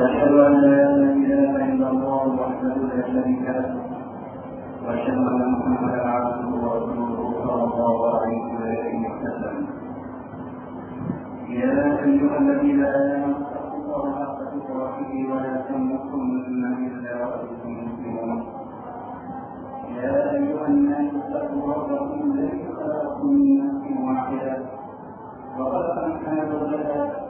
واشهد أن لا إله إلا الله وحده لا شريك له وأشهد أن محمدا عبده ورسوله صلى الله عليه وسلم. يا أيها الذين آمنوا اتقوا الله حق تقاته ولا تموتن إلا وأنتم مسلمون. يا أيها الناس اتقوا ربكم الذي خلقكم من نفس واحدة وخلق منها زوجها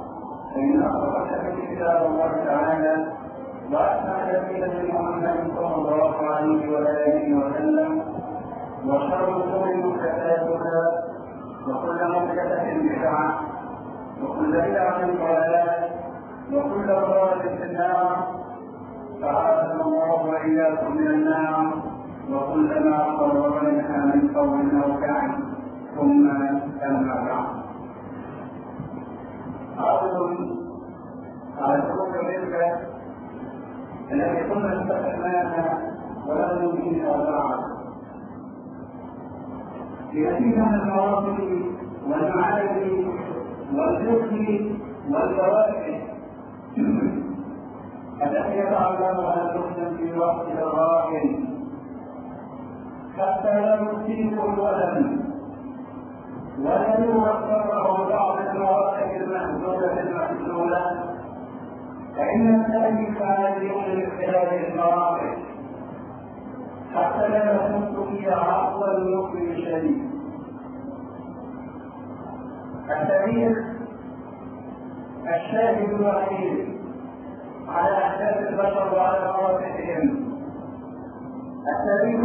فإن أصدق الحديث كتاب الله تعالى وأحسن الهدي محمد صلى الله عليه وآله وسلم وشر الأمور محدثاتها وكل محدثة بدعة وكل بدعة ضلالة وكل ضلالة في النار الله وإياكم من النار وكل ما منها من قول أو فعل ثم أما بعد. عرض على الحقوق الربا التي كنا استخدمناها ولم يمكنها بعد لنتيجة المواقف والمعارف والفقه والفوائد التي يتعلمها الحكم في وقت الراحل حتى لا يصيب الولد ولم يوفره بعض المواقف المحدودة المحلولة فإن ذلك هذه لاختلاف المواقف حتى لا يكون في عقل المؤمن الشديد التاريخ الشاهد الوحيد على أحداث البشر وعلى مواقفهم التاريخ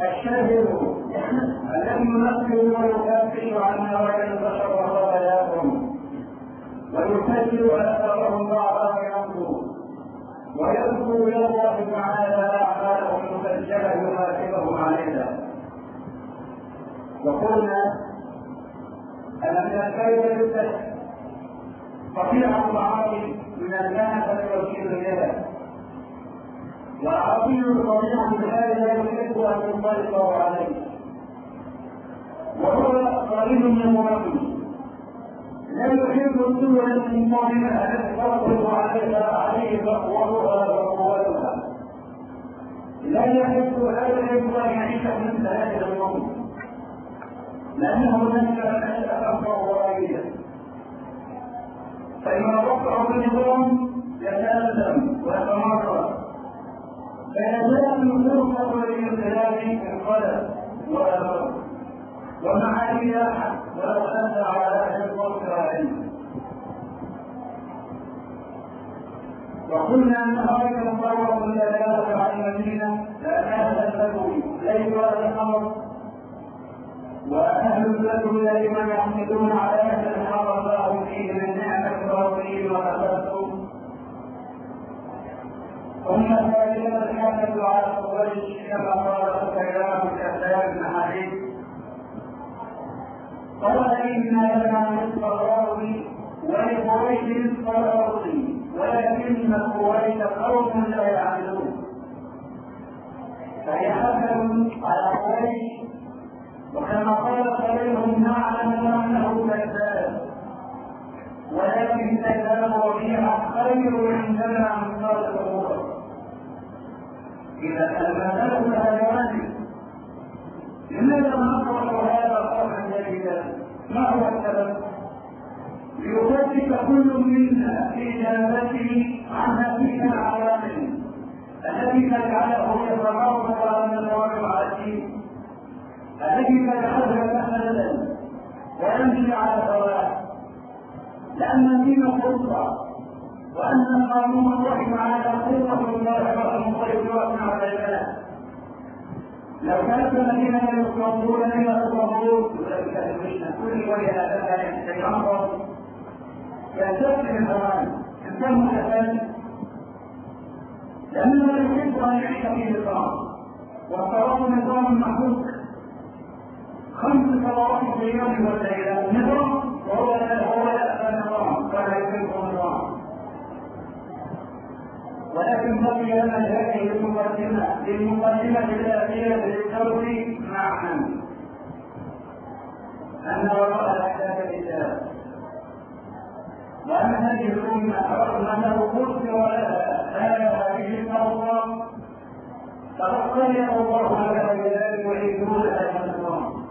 الشاهد الذي ينقل ويفتش عن نوايا البشر وخباياهم ويسجل اثرهم بعضها ينظر ويذكر إلى الله تعالى اعمالهم مسجله يحاسبهم عليها وقلنا ان من الكيد قطيعه العاقل من الناس والكبرياء والعربي الصريح بهذا لا يحب ان ينطلق عليه وهو قريب من المربي لا يحب السوء المؤمن التي تفرض عليها عليه تقواها وقوتها لا يحب يحب أن يعيش مثل هذا لأنه ذلك ليس تنفع غرائبا فإذا وقع بالنظام يتألم ويتمرد. فيزال الفرصة للانقلاب انقلب وأمر ومعاني أحد ولو أتى على أهل عليه وقلنا أن هذا المفرط إلى ذلك عن المدينة لأن البدوي ليس هذا الأمر وأهل البدو دائما يحمدون على أهل الحرم الله فيه من نعمة ربهم وتبسم ثم ذلك كانت على قريش كما قال سفيان في كتاب الحديث قال إنا لنا نصف الأرض ولقريش الأرض ولكن قريش قوم لا يعملون فهي حسن على قريش وكما قال خليلهم نعلم انه كذاب ولكن كذاب ربيعه خير عندنا من صالح الأمور اذا كان المثل لها لماذا نقرا ما هو السبب؟ ليثبت كل منا في إجابته عن هذه العوامل التي تجعله يتمرد على الواقع على الدين. التي تجعلها سهلا ويمشي على سواء لأن الدين فرصه وأن قانون الله تعالى قوه الله المسيطره على البلد لو كانت إلى الصبور اولئك المشنا كل وجه هذا يتعرض يستسلم الزمان انتهوا الاساس لأنه لا يحب أن يعيش في نظام والصلاة نظام محبوب. خمس صلوات في اليوم والليلة نظام وهو هو يأتى نظام. يحب النظام ولكن بقي لنا هذه المقدمة للمقدمة الآتية للزوج معا؟ أن وراء الأحداث الإسلام وأن هذه الأمة رغم أنه قدر لها هذه الفرض تلقيها الله على ذلك ويجوز هذا النظام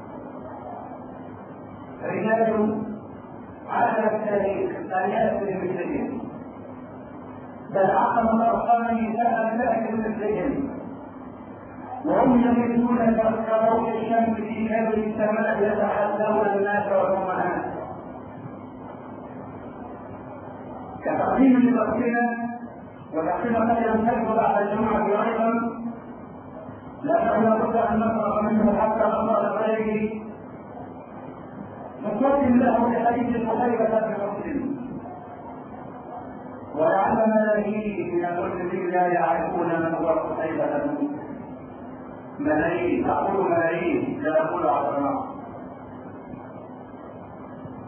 رجال على التاريخ أن يأتي بمثلهم بل عقل الأرقام نساء ذلك مثلهم وهم يميزون كروح الشمس في كبر السماء يتحدون الناس والأمهات كتقديم لوقتنا وتقديم قد يمتد بعد الجمعة أيضا. لكن لابد أن نفرغ منه حتى نصل غيره نقدم له بحديث البخاري بن ولعل ملايين من المسلمين لا يعرفون من هو قتيبة ملايين أقول ملايين لا أقول عشرات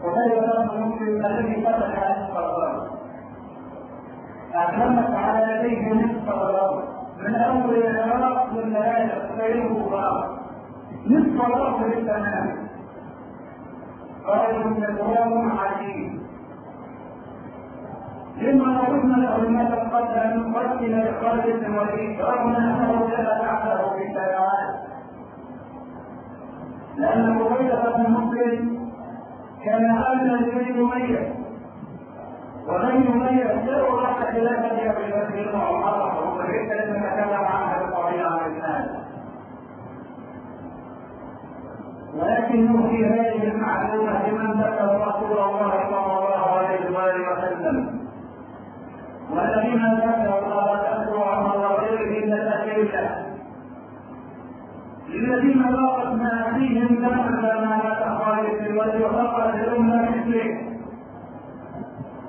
بن مسلم الذي فتح نصف الأرض أتمت على يديه نصف الأرض من أول العراق للملايين غيره الأرض نصف الأرض للتمام. رجل نظام عجيب لما قلنا له ما تقدم قتل خالد بن وليد رغم أنه جل تحته في السيارات. لأن عبيدة بن مسلم كان امنا لبني اميه وبني اميه جاءوا بعد خلافه أبي بكر وعمر وكيف نتكلم عنها بطريقه عن ولكنه في هذه المعلومة لمن ذكر رسول الله صلى الله عليه وآله وسلم. والذين ذكروا الله تذكر عن غيره لتكيله للذين ضاقت ما فيهم ذنبا ما لا تخالف وليخلق للأمة مثله.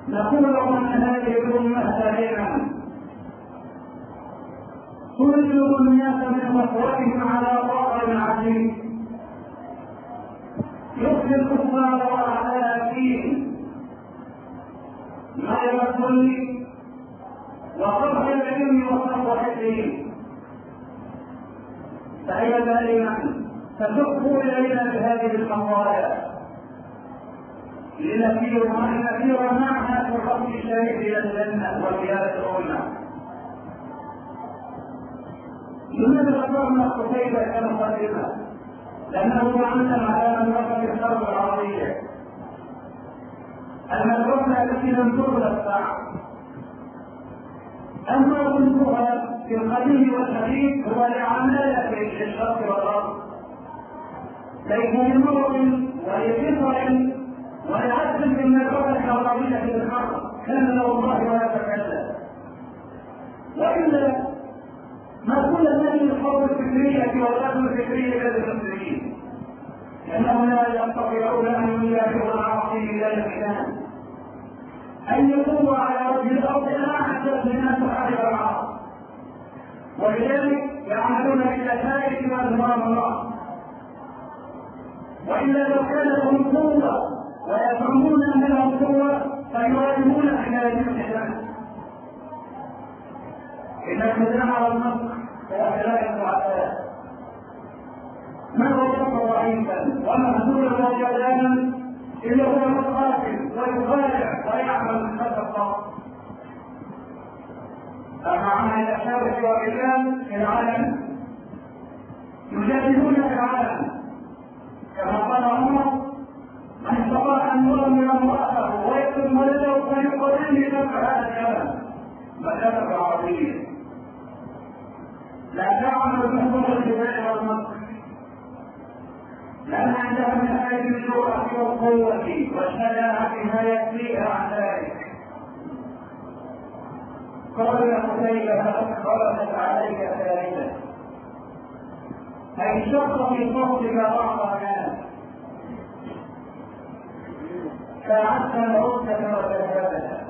نقول لهم هذه الأمة سليمة ترجو الناس من صفوتهم على ظهر عزيز يخفي الكفار وأعداء الدين ما يقول وصرف العلم وصرف الحكم فهي دائما تدق إلينا بهذه القضايا. لنسير لنسير معها في الرب الشريف إلى الجنة وزيادة الأمة. لماذا ذكرنا قتيبة كمقدمة؟ لأنه يعلم على من وقف الحرب العربية المدرسة التي لم تغلق بعد أما ظلمها في القديم والحديث هو لعمالة في الشرق والغرب. ليس لمرض ولفطر ولعدل من الرؤى الكهربية في الحرب. كان له الله ولا تكلم. وإلا ما كل هذه الحرب الفكرية والغزو الفكري للمسلمين لأنهم لا يستطيعون أن يجاهدوا العاصي إلى المكان أن يقوموا على وجه الأرض أحسن من أن تحارب العرب ولذلك يعملون بالأسائل وأنظام الله. وإلا لو كان لهم قوة ويزعمون أن لهم قوة فيواجهون حكاية الحسان إن الحزام على النصر وأخلاق الضعفاء من وصف ضعيفا ومهزولا وجلالا إلا هو يقاتل ويخالع ويعمل الله أما عن الأشارة والرجال في العالم؟ يجادلون في العالم. كما قال عمر من استطاع أن يرمي امرأته ويكتب ولده فيقتل نفع هذا الكلام مسألة العربية لا تعمل بحضور الجبال والمصر لأن عندها من هذه الجرأة والقوة والشجاعة ما يكفيها عن ذلك قال قتيبة لقد خرجت عليك ثالثة أي شق في صوتك بعض الناس فأعدت العدة وكذبتها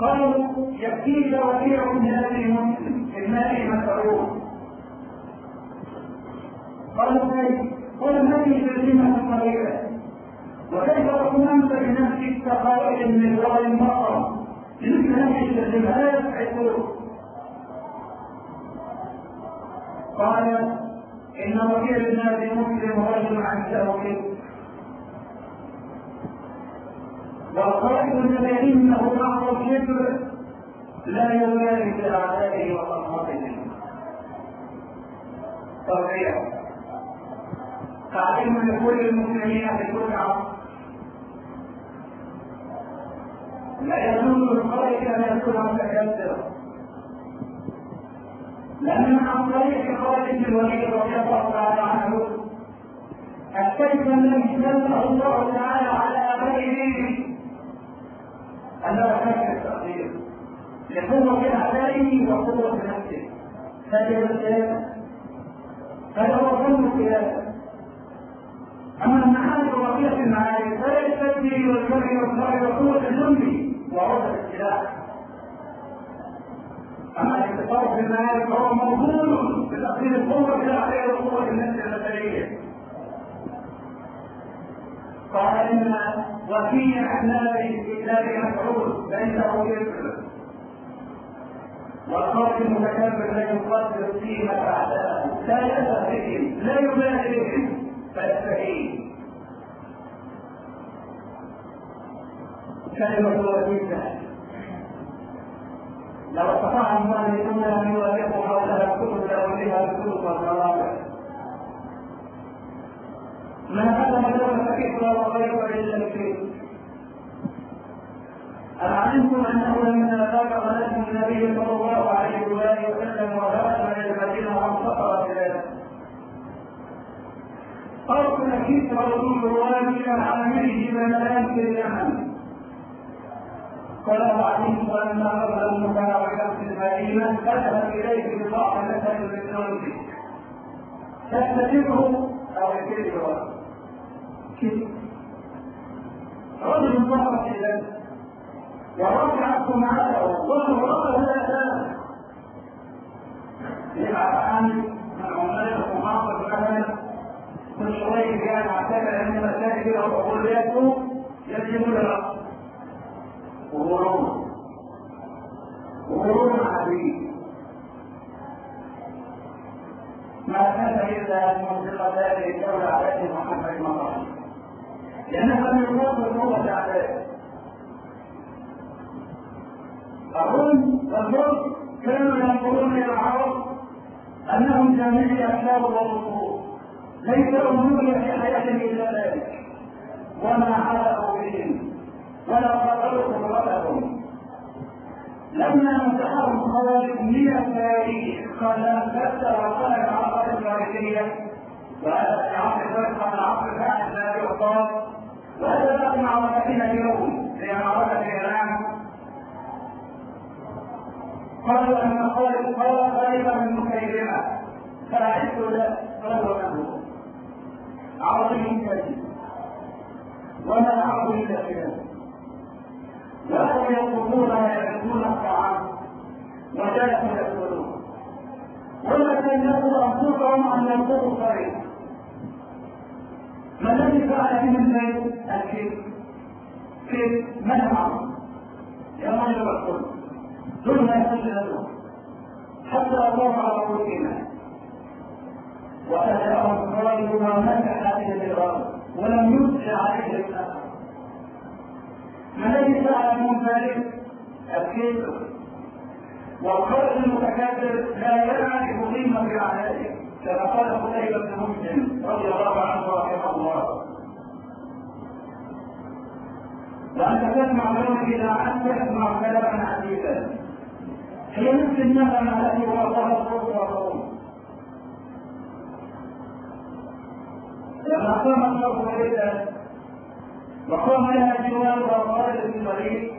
قالوا يكفيك وديع من هذه مسلم في الماء مسعود قالوا كيف؟ قال هذه ترجمة قليلة وكيف انت بنفسك كقائل من وراء المطر مثل هذه الترجمة لا يسعدون قال إن وكيل الناس مسلم رجل عن توحيد. والقائد الذي إنه بعض الشكر لا يبالي باعدائه وصحبته تربيه تعليم لكل كل عصر لا يجوز القائد ان يكون متكبرا. لأن عن طريق خالد بن الوليد رضي الله تعالى عنه. السيف الذي سلمه الله تعالى على غيره ألا شك التقدير. لقوة أعدائه وقوة نفسه. الكلام هذا هو ظن الخلافة أما المعارك الرقيقة في المعارك فلا يستدري والكره والكره وقوة الجند وعودة السلاح أما الاتصال في المعارك فهو موجود بتقدير القوة العقلية وقوة النفس البشرية. قال إن وفي أحلام الإسلام مسعود ليس هو يكفر والقول المتكبر لا يقدر قيمة أعدائه لا يأسف بهم لا يبالي بهم كلمة وجيزة لو استطاع المؤمنون أن يوافقوا حولها الكتب لأولها الكتب والمواقع من هذا دون فكيف وغير إلا الكريم أعلمتم أنه لما ذاك ولد النبي صلى الله عليه وآله وسلم وهاجر إلى المدينة وانتصر بذلك أرسل كسرى رسول الله إلى عامله بمنام في اليمن فلو علمت أن قبل المتابعة المدينة ذهب إليه بضاعة مثل الإلكترونيك تستتبه أو يكتبه. رجل ظهر إليه ورفع سمعته لا زال يبعث عن من عمال المحافظ مثلا كل شوية كان معتبر ان المساجد أو عقولياته يجب للرأس وغرور وغرور عديد ما كان إلا منطقه هذه الدولة عليه محمد المطر لانها من الوقت قوه اعدائه الروم والملك كانوا ينظرون إلى العرب أنهم جميع اكلاب والرسول ليس لهم في حياة إلا ذلك. وما علقوا بهم. ولا قدروا قدرتهم لما مسحهم خوارج من التاريخ قال انفت وقال العقبه الفارسية. وهذا فرقه من عصر كان لا يعطى وهذا بقي معركتنا اليوم هي معركه ايران قالوا أن خالد قال خالد من مكيدمه فاعدت له فهو له عربي كذب وما اعبد الا خلاف وهم يطلبون ويعرفون الطعام وجاءوا يأكلون ولا كلفوا أنفسهم أن يرفضوا الطريق ما الذي فعل بهم البيت؟ الكيف كيف؟ منعهم يا رجل الكل ثم يحل لهم حتى الله على رؤوسنا خالد ما مسح به الغرب ولم يدخل عليه الآخر ما الذي فعل من ذلك؟ الكبر والقول المتكبر لا يعرف قيمة أعدائه كما قال قتيبة بن مسلم رضي الله عنه رحمه الله. وأنت تسمع منه إذا أنت تسمع كلاما عزيزا. هي مثل النغمة التي وضعها الصوت والقوم لما قام الله وليدا وقام لها جوار وقال في الطريق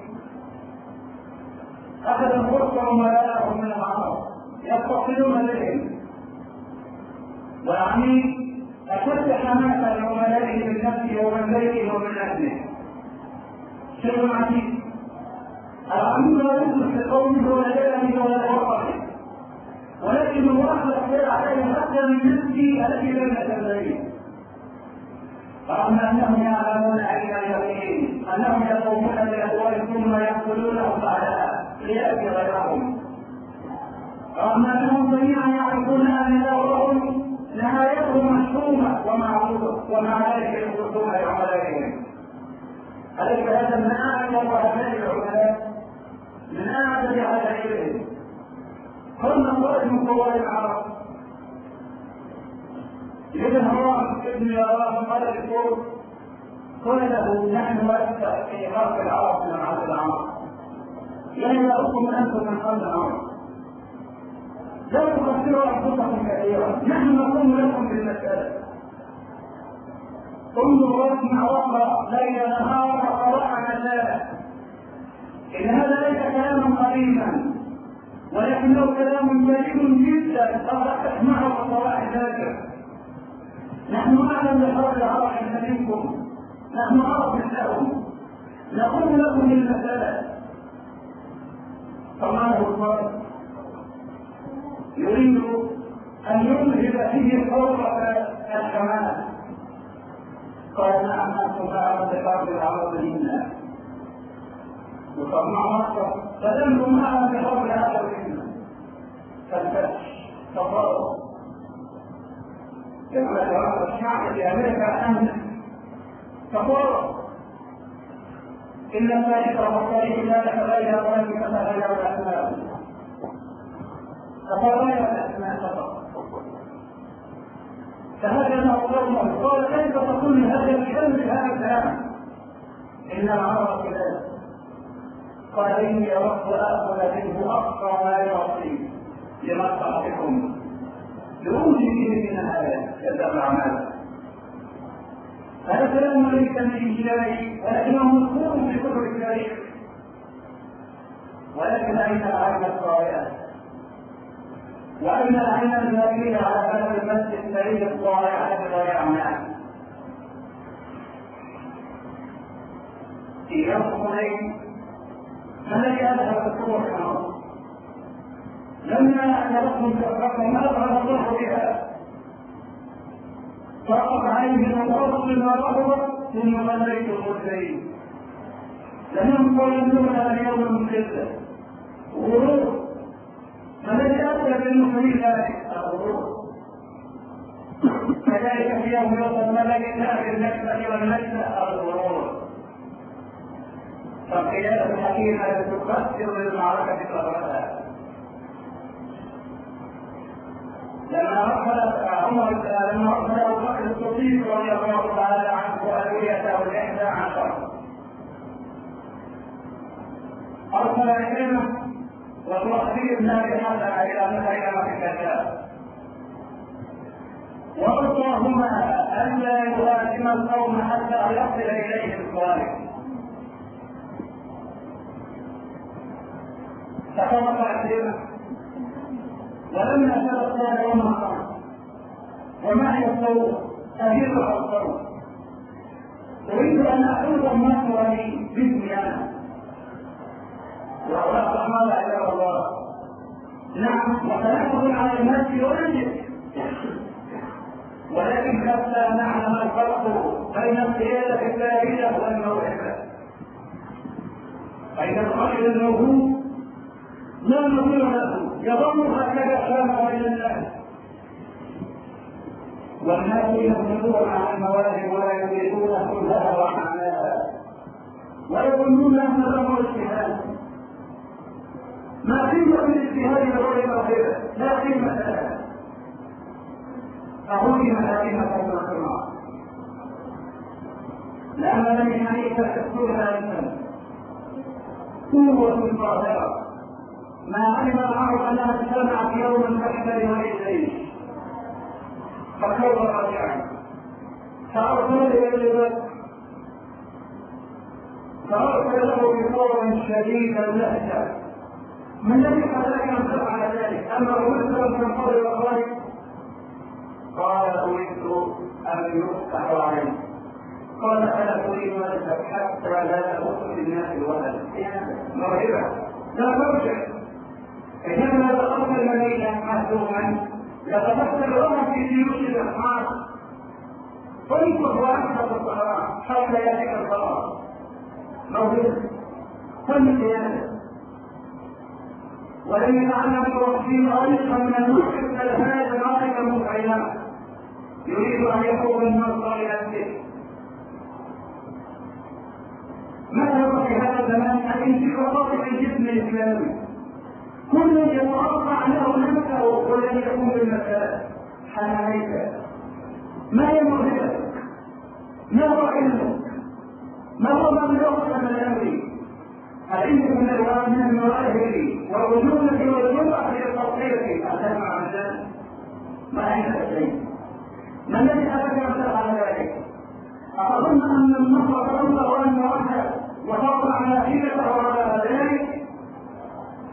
أخذ الفرصة وملأهم من العرب يتصلون بهم ويعني أشد حماسة لعملائه من نفسه ومن بيته ومن أهله شيء عجيب العميل لا يدرك في قومه ولا كلامه ولا وطنه ولكن الله يقول عليه حتى من نفسه التي بين جبلين رغم أنهم يعلمون علم اليقين أنهم يقومون باموال ثم يقتلونهم بعدها ليأتي غيرهم. رغم أنهم جميعا يعرفون أن دورهم نهايتهم محسومه ومعروفه ومع ذلك يخلصون لعملائهم أليس هذا من أعلم وأبناء العلماء من أعلم على علمهم قلنا قائد من قوائد العرب ابن هرام ابن يرام قال الدكتور قال له نحن نؤثر في خلق العرب من عهد العرب. يعني لا أنتم من قبل العرب. لا تقصروا أنفسكم كثيرا. نحن نقوم لكم بالمسألة. انظر واسمع واقرأ ليل نهار وقرأ مساء إن هذا ليس كلاما قديما ولكنه كلام جليل جدا. قد تسمعه صلاح ذاكر نحن أعلم بحول العرب منكم. نحن عرب لهم نقول لكم المسألة سبحانه الله يريد أن يظهر فيه حرة الكمال قال نعم أنتم أعلم بحول العرب منا مصر؟ فلم أعلم بحول العرب منا فالفتش تفاوض كما ترى الشعب في أمريكا ان تقول ان التاريخ والطريق لا تتغير ولكن تتغير الاسماء تتغير الاسماء فقط فهكذا قوله قال كيف تقول هذا الكلب هذا الكلام أن العرب كذلك قال اني اردت أخذ منه أقصى ما يعطي لمصلحتكم فيه من هذا كذب الاعمال هذا كلام ليس من انجيلي ولكنه مذكور في كتب التاريخ. ولكن أين العين الطائعه وأين العين الذاكره على هذا المسجد السريع الطائعه بغير اعمال في يوم حنين ما الذي اذهب الصور لما الرقم ما أظهر الله بها. فقط عليه الوصل ما ظهر ثم مليت المرسلين. لم قول النور اليوم المسلسل غرور. فالذي أتى بالمسلمين ذلك الغرور. كذلك في يوم يوصل ملك في النكسة والنكسة الغرور. فالقيادة الحكيمة تكسر للمعركة ثغرتها لما أرسل عمر لما أرسل أبو بكر الصديق رضي الله تعالى عنه أدويته الإحدى عشر. أرسل عكرمة وهو خبير بن أبي حسن إلى مسيلمة الكذاب وأوصاهما ألا يلازم القوم حتى يصل إليهم الصالح فصدق عكرمة ولما تلقى يوم القيامة. ومعي الصوت؟ أهير الصوت. أريد أن أعود الناس ولي باسمي أنا وأولاق الرحمن عباد الله. نعم وسنحفظ على الناس ويجب ولكن حتى نعلم الفرق بين القيادة الثابتة والموهبة بين الرجل الموهوب لا نظير له. يظن هكذا كان بين الناس. والناس يغلبون على المواهب ولا يدركون كلها ومعناها ويظنون أن له اجتهاد. ما قيمة الاجتهاد بغير مغفرة لا قيمة لها. فهدم هذه الخمار لأن لم حنيفة تكتبها للناس قوة ظاهرة ما علم العرب انها اجتمعت يوما بحثا وليلين فكيف رجعا فأرسل إلى بكر فأرسل له بقول شديد اللهجه من الذي خلاك أن تفعل ذلك؟ أما ارسل من قبل الخير قال أريد أن يفتح عليك قال أنا أريد ولدك حتى لا في الناس الولد موهبة. لا ترجع انما لو ارسل ليلا محزوما لفتحت الامم في جيوش الرحمن. انظر واحدة الصلاه حتى ياتيك الصلاه موهبه كل زياده ولم يتعلم الوحيد طريقا من المسلم إلى هذا المتعينات يريد أن يكون النصر إلى الذكر ما هو في هذا الزمان؟ الانتقاضات في الجسم الإسلامي. كل يتوقع له نفسه والذي يقوم بالمسألة حنانيك ما هي موهبتك؟ ما هو علمك؟ ما هو مبلغك من الأمر؟ العلم من من المواهب والرجولة والجرأة للتصحيح أتى مع ذلك ما عندك شيء ما الذي حدث على ذلك؟ أظن أن النصر تولى وأن وحده نافذته على ذلك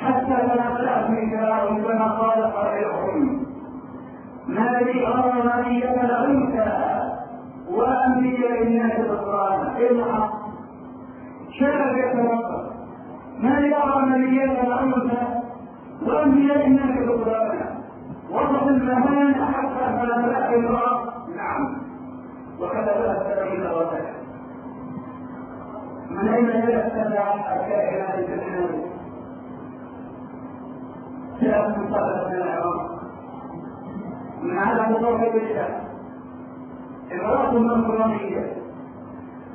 حتى تنقلت من كلامهم كما قال قائلهم ما لي أرى مريم الأنثى وأنبياء الناس بالقرآن. إيه الحق؟ شرف يتوقف ما لي أرى مريم الأنثى وأنبياء الناس بالقرآن. وصف المهان حتى فلا تأتي امرأة نعم. وكذا السبيل وسكت من أين يتبع الكائنات الجنة من العراق من عدم توحيد الله. امرأة نصرانية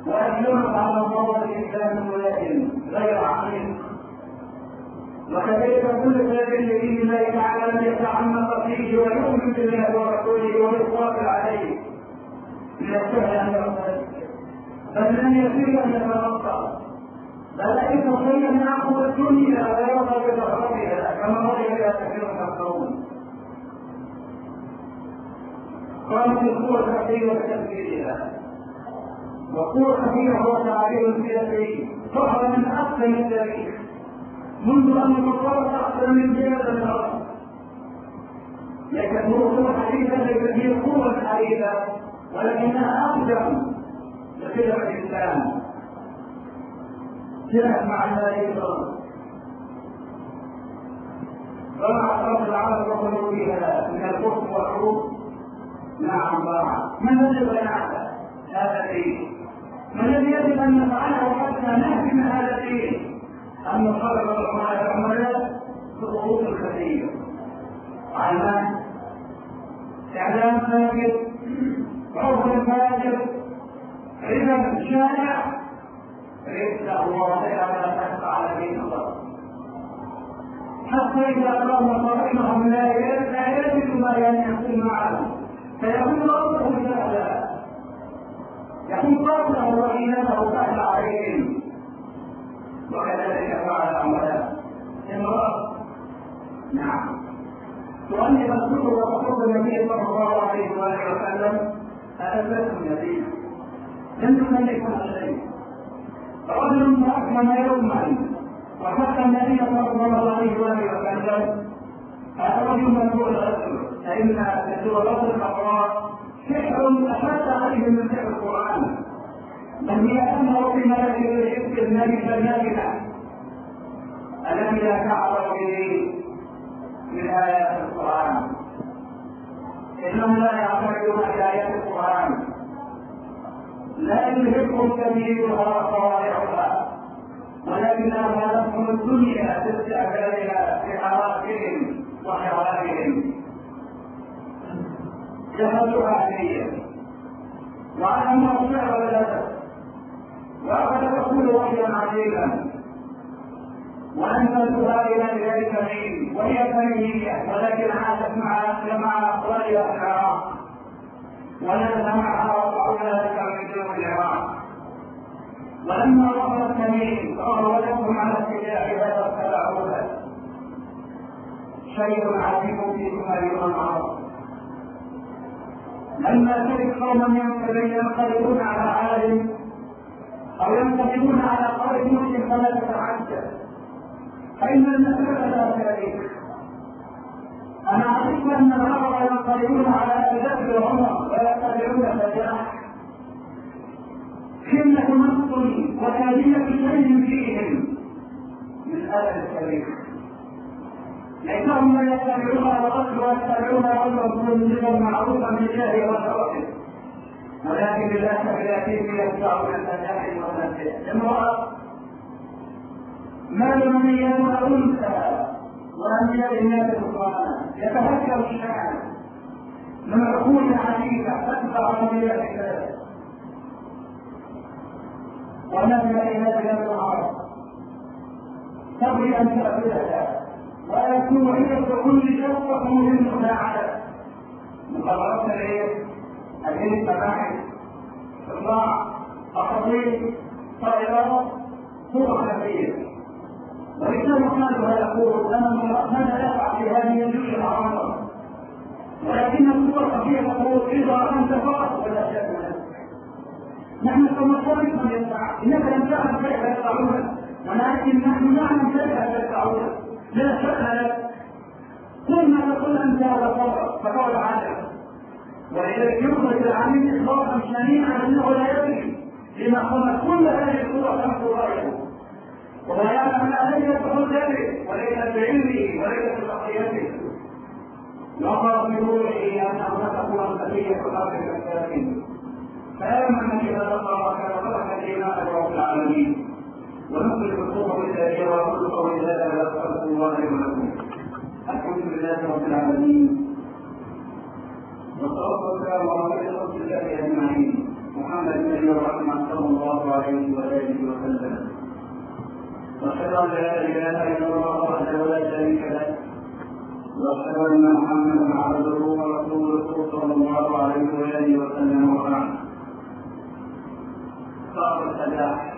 وأسلمت على الله الإسلام ولكن غير عميق وكذلك كل ذلك لدين الله تعالى ان يتعمق فيه ويؤمن بالله ورسوله ويقاتل عليه من السهل ان يرتد بل لم يصير ان يتوقع بل ان من ناخذ الدنيا ويرضى بزهرتها كما رضي بها كثير من القوم قامت القوة الخفية وتكبيرها وقوة خفية هو تعبير سياسي صحر من أقدم التاريخ. منذ أن المطار أكثر من جبل الأرض. لكن قوة حديثة ليست هي قوة حديثة ولكنها أقدم لخدمة الإسلام جاءت مع ذلك ومع أطراف العرب وخلوا فيها من الكفر والحروب. نعم طبعا ما الذي ينعكس هذا الدين؟ ما الذي يجب أن نفعله حتى نهدم هذا الدين؟ أن نقرر القرآن العملاء بضغوط الخفية علمان إعلام فاجر عرف فاجر ربا شائع رزق الله لا تخفى على دين الله. حتى إذا قام صاحبهم لا يجد ما ينعقد معه فيكون ربه سهلا يكون قوله وحينته سهل عليهم. وكذلك فعل أمرنا. امرأة نعم. تؤنب الكتب وتقول النبي صلى الله عليه وآله وسلم. أألفتم يدينا لم تملكها شيء رجل أكمل يوما. وحتى النبي صلى الله عليه وآله وسلم. الرجل مدعو الغسل فإن الغسل الأقرار سحر أشد عليه من سحر القرآن. بل هي أنه في ملك الحفظ الملك النافذة الذي لا تعرف به من آيات القرآن؟ إنهم لا يعتقدون بآيات القرآن. لا يلهكم كبيرها صوارعها ولكنها لهم الدنيا في استعمالها في حراسهم وحرامهم جهلها عليا وأنه الشعر والأدب وأخذ تقول وحيا عجيبا وأنزلتها إلى ذلك العلم وهي فنية. ولكن عاشت مع مع أقوالها في العراق ونزل معها وقعوا ذلك من دون العراق. ولما ظهر التمييز فهو لكم على اتباع هذا اتبعوها شيء عجيب في أمم العرب لما ترك قوما ينقلبون على عالم أو ينقلبون على قول مسلم فلا تتعجب فإن المساله لا تاريخ. أنا عرفت أن العرب ينقلبون على بكر وعمر ويتبعون تبعه قله نص وكاديه شيء فيهم من هذا التاريخ. لا يتبعون الرسل ويتبعون رجلا مسلما معروفا بالله وشرفه ولكن للاسف ياتيهم يدفعون المساحل والمسجد امراه ما يميزون أنثى وانبياء الناس سبحانه يتفكر الشعر. من عقول عجيبة. تتبع انبياء الله ونبي إلى العرب تبغي ان تاكلها ويكون عند كل شرطة مهم مساعدة مقررات الايه؟ العلم المباحث الصراع التطوير طائرات صورة خلفية والإسلام كان يقول أن ماذا يقع في هذه الجزء العظيمة ولكن الصورة الخفية تقول إذا أنت فقط ولا شك نحن كمصارف من يدفع إنك لم تعلم كيف يدفعون ولكن نحن نعلم كيف يدفعون شك كل ما تقول أنت فرق فقول عالم ولذلك يخرج العالم اخلاصا شنيعا أنه لا يدري لما خلق كل هذه الصور خلق رايه وهو يعلم أن ليس يدخل ذلك وليس بعلمه وليس ببقيته نظر في روحه تكون خفيه في كالساكن فاعلم انك إذا ذكر كان فتح الإيمان برب العالمين ونخرج الصوم بالتاريخ وكل قول هذا يسأل الله ولكم الحمد لله رب العالمين. والصلاة والسلام على رسول الله أجمعين. محمد النبي الرحمة صلى الله عليه وآله وسلم. وأشهد أن لا إله إلا الله وحده لا شريك له. وأشهد أن محمدا عبده ورسوله صلى الله عليه وآله وسلم وبعد. صار الفلاح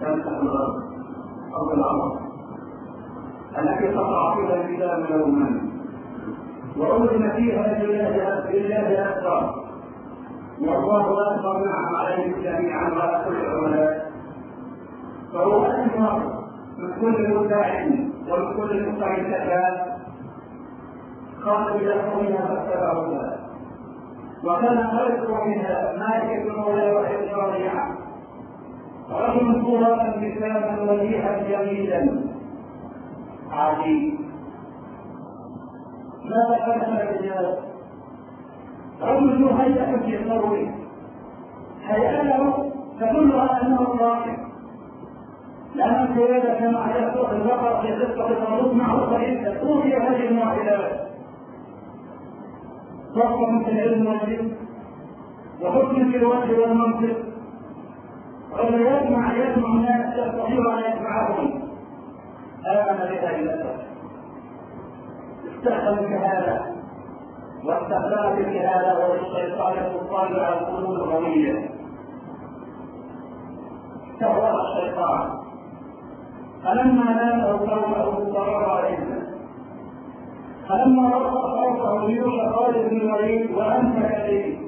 تمسح الأرض أو الأرض التي تقع فيها الكتاب يوما وأذن فيها لله أكبر والله أكبر نعم عليهم جميعا وعلى كل العلماء فهو أكبر من كل مدع ومن كل مدع زكاة قال بلفظها فاتبعوها وكان خلق منها مالك بن مولاي وحيد رضيعه رجل صورة لسانا وليها جميلا. عجيب ماذا كان الرجال رجل هيئة في الثروة هيئته تدل على أنه راقب لأن القيادة كما يسوق البقر في قصة طالوت معروفة جدا أوتي هذه المعادلات وفقا في العلم والجسم وحكم في الوجه والمنطق. ولا يجمع يجمع الناس يستطيع أن يجمعهم امن بها للاسف استخدم هذا واستخدم هذا والشيطان السلطان على القلوب القويه استهوى الشيطان. فلما نادوا قومه ضرب عليهم فلما رفع صوته ليوشع خالد بن الوليد وانت كذلك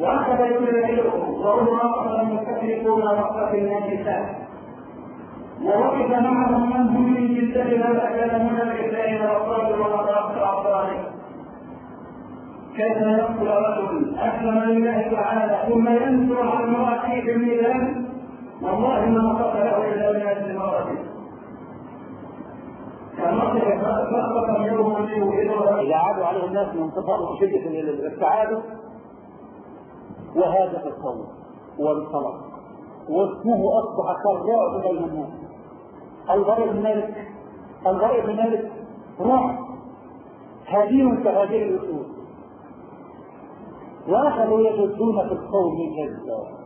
وأخذ يدعوهم وهم اخذ المستشركون وقت الناجسات ووقف معهم من هم من جلده هذا كلام من الإسلام والصبر والاطراف الاعضاء كيف يقتل رجل أسلم لله تعالى ثم ينزل عن امراته في الميزان. والله ما قتله إلا من أجل امراته إذا عادوا عليه الناس من صفات شدة التعادل وهذا الصوت والصلاة واسمه أصبح كالرعب بين الناس الغرب الملك الغرب الملك رعب هديم كهذه الأصول وأخذوا يجدون في القوم جدا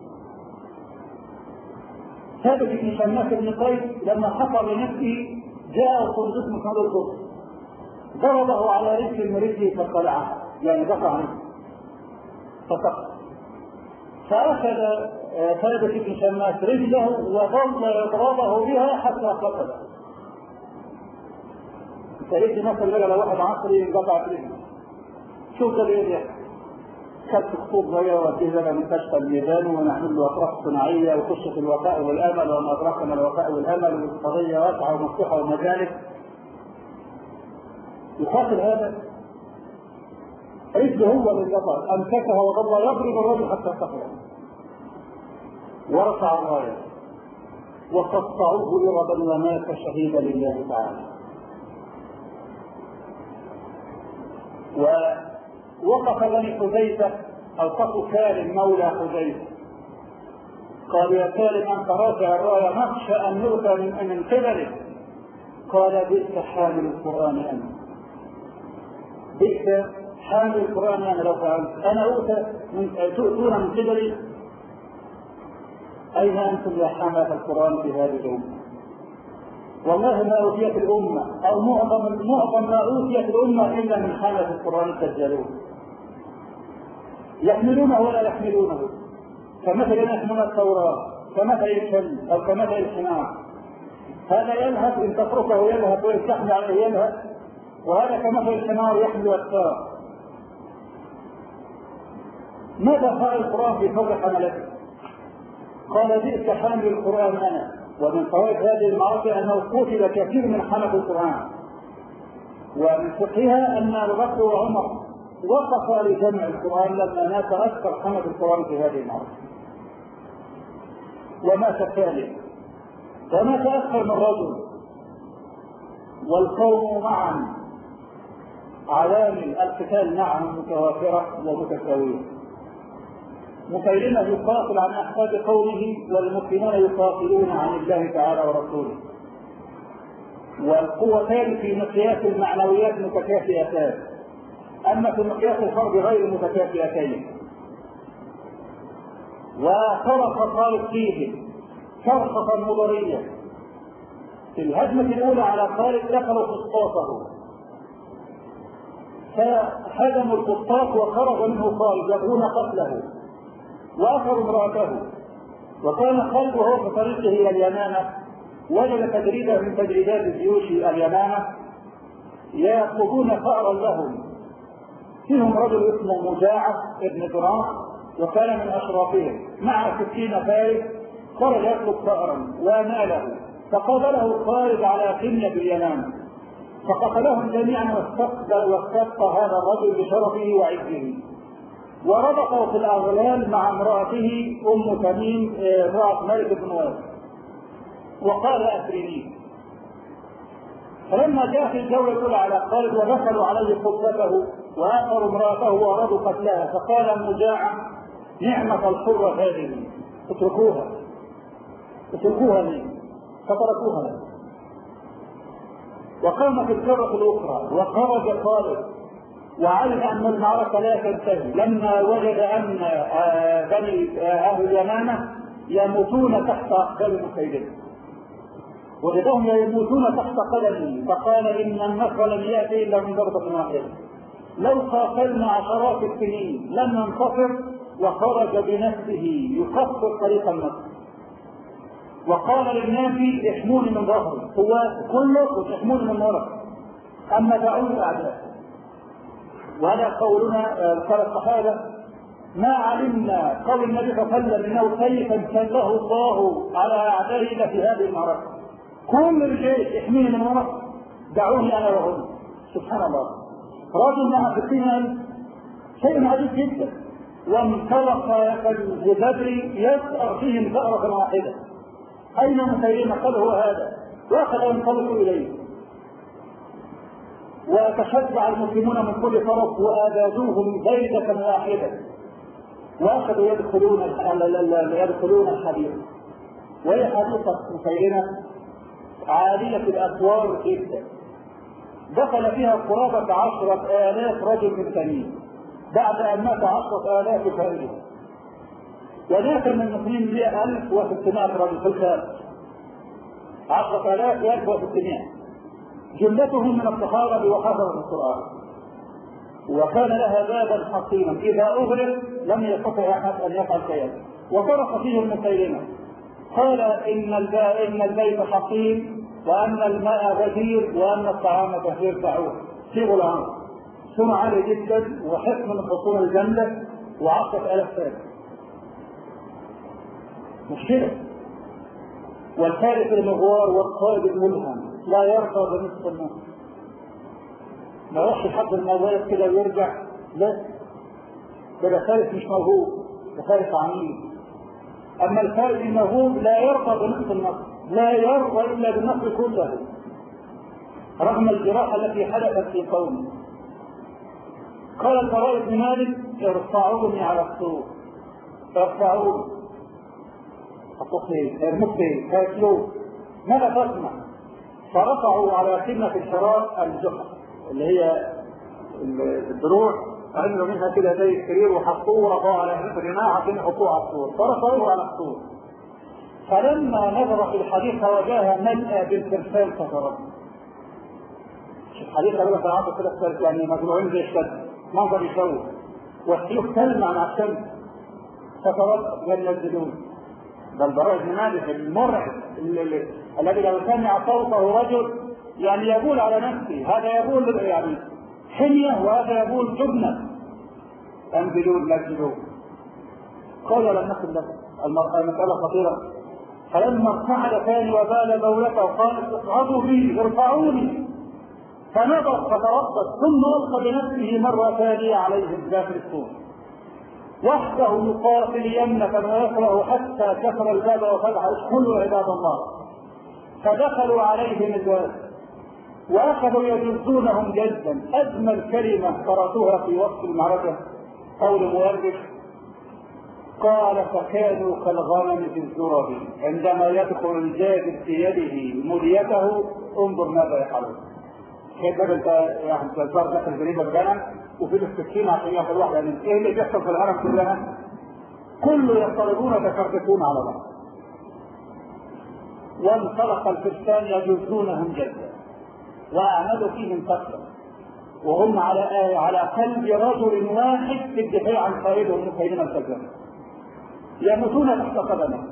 ثابت بن شماس بن قيس لما حفر لنفسه جاء قدس محمد القدس ضربه على رجل من رجله فقلعه يعني دفع عنه فسقط. فأخذ ثابت بن شماس رجله وظل يضربه بها حتى قتله. سألت مثلا لو واحد عصري انقطع رجله. شوف ده بيدي خدت خطوط وديه لنا مستشفى الميزان ونعمل له أطراف صناعية ويخش في الوفاء والأمل وما ادراك ما الوفاء والأمل والقضية واسعة ومفتوحة ومجالك يقاتل هذا رجله هو اللي انقطع امسكها وظل يضرب الرجل حتى قتله ورفع الراية. وقطعوه إربا ومات شهيدا لله تعالى. ووقف بني حذيفة أوقفوا سالم مولى حذيفة. قالوا يا سالم أنت راجع الراية نخشى أن نؤتى من من قبلك قال بئس حامل القرآن أنا بئس حامل القرآن أنا لو فعلت أنا أؤتى من تؤتون من قبلي. أين أنتم يا حماة القرآن في هذه الأمة؟ والله ما أوتيت الأمة أو معظم معظم ما أوتيت الأمة إلا من حماة القرآن الدجالون. يحملونه ولا يحملونه؟ كمثل يحمل التوراة كمثل الكلب أو كمثل الحمار. هذا يلهث إن تتركه يلهث وإن تحمل عليه يلهث وهذا كمثل الحمار يحمل الثار. ماذا قال القرآن في فضل حملته؟ قال بئس حامل القرآن أنا. ومن فوائد هذه المعركة أنه قتل كثير من حمل القرآن. ومن فقهها أن أبو بكر وعمر وقفا لجمع القرآن لما مات أكثر حمل القرآن في هذه المعركة. ومات الثالث. ومات أكثر من رجل. والقوم معا. عوامل القتال معهم متوافرة ومتساوية. مسيلمة يقاتل عن أحفاد قومه والمسلمون يقاتلون عن الله تعالى ورسوله. والقوتان في مقياس المعنويات متكافئتان. أما في مقياس الحرب غير متكافئتين وصرخ خالد فيهم صرخة مضرية في الهجمة الأولى على خالد دخلوا قسطاطه. فهدموا القسطاط وخرج منه خالد يبغون قتله. وآخر امرأته. وكان وهو في طريقه إلى اليمامة. وجد تدريبا من تدريبات جيوش اليمامة. يطلبون ثارا لهم. فيهم رجل اسمه مجاعد ابن دراع وكان من أشرافهم. مع ستين فارس خرج يطلب ثارا وناله فقابله خالد على قمة اليمامة. فقتلهم جميعا واستبقى هذا الرجل بشرفه وعزه. وربطه في الأغلال مع امرأته أم تميم امرأة ملك بن وائل. وقال اسرني فلما جاء في الجولة الأولى على خالد ودخلوا عليه خطبته واخروا امرأته وأرادوا قتلها فقال مجاعة نعمة الحرة هذه اتركوها. اتركوها لي. فتركوها له وقامت الكرة الأخرى وخرج خالد. وعلم أن المعركة لا تنتهي. لما وجد أن بني أهل اليمامة يموتون تحت أقدام مسيلمه وجدهم يموتون تحت قدمه. فقال إن النصر لم يأتي إلا من ضربة واحدة. لو قاتلنا عشرات السنين لم ننتصر وخرج بنفسه يخطط طريق النصر. وقال للناس احموني من ظهري. هو كلكم احموني من ورا أما دعوني الاعداء وهذا قولنا قال الصحابة ما علمنا قول النبي صلى الله عليه وسلم إنه سيفا سله الله على أعدائه إلا في هذه المعركه كل الجيش احميني من ورا دعوني أنا وهم. سبحان الله. رجل مع ستين شيء عجيب جدا. وانطلق كالجبابر يسأر فيهم ثأرة واحدة. أين مسيلمة قال هو هذا. وأخذ ينطلق إليه. وتشجع المسلمون من كل طرف وآبادوهم بيدة واحدة. وأخذوا يدخلون يدخلون الحديقة وهي حديقة مسيرنة عالية الأسوار جدا. دخل فيها قرابة عشرة آلاف رجل من ثمين بعد أن مات عشرة آلاف فارجه وناس من المسلمين 1000 وستمائة رجل في الخارج. 10000 و1600 جلتهم من الصحابة وحفظوا القرآن. وكان لها بابا حصينا إذا أغلق لم يستطع أحد أن يفعل شيئا. وطرق فيه المسيلمة. قال إن, إن البيت حصين وأن الماء غزير وأن الطعام كثير تعود في الأمر سمع عالي جدا وحكم من خصوم الجنة وعشرة ألف فارس مشكلة. والفارس المغوار والقائد الملهم. لا يرضى بنصف النصر ما يروحش لحد الموارد كده ويرجع لا كده فارس مش موهوب ده فارس عميل أما الفارس الموهوب لا يرضى بنصف النصر لا يرضى إلا بالنصر كله رغم الجراحة التي حدثت في قومه قال البراء بن مالك ارفعوني على السور ارفعوني حطوه فين؟ ارموه فين؟ ماذا تصنع؟ فرفعوا على قمة الحراب الجحر اللي هي الدروع عملوا منها كده زي السرير وحطوه ورفعوه على الرماح عشان يحطوه على السور. فرفعوه على السور. فلما نظر في الحديقة وجاها ملأى بالفرسان فترد الحديقة بقى في العصر كده يعني مجموعين زي الشد منظر يشوه والسيوف تلمع مع الشمس. فترد لم ينزلون ده البراء بن المرعب الذي لو سمع صوته رجل يعني يقول على نفسه هذا يقول يعني حمية وهذا يقول جبنة. انزلون نزلون قال لم نقل لك المسألة خطيرة. فلما ارتعد ثاني وبال بولته قال اصعدوا بي ارفعوني. فنظر فتردد ثم القى بنفسه مرة ثانية عليهم داخل السور وحده يقاتل يمنة ويكره حتى كسر الباب وفتح ادخلوا عباد الله. فدخلوا عليهم الباب وأخذوا يجزونهم جدا. أجمل كلمة قراتوها في وقت المعركة. قول مؤرخ قال فكانوا كالغنم في الزرب. عندما يدخل الجاهل في يده مليته انظر ماذا يفعلون. كيف انت يعني الجزار داخل جريمه الغنم وفي السكين عشان ياخذ واحدة من إيه اللي بيحصل في الغنم كلها؟ كله يضطربون ويتكركسون على بعض. وانطلق الفرسان يجزونهم جدا واعملوا فيهم قتلا. وهم على على قلب رجل واحد في الدفاع عن قائدهم مسيلمة الكذاب يموتون تحت قدمه.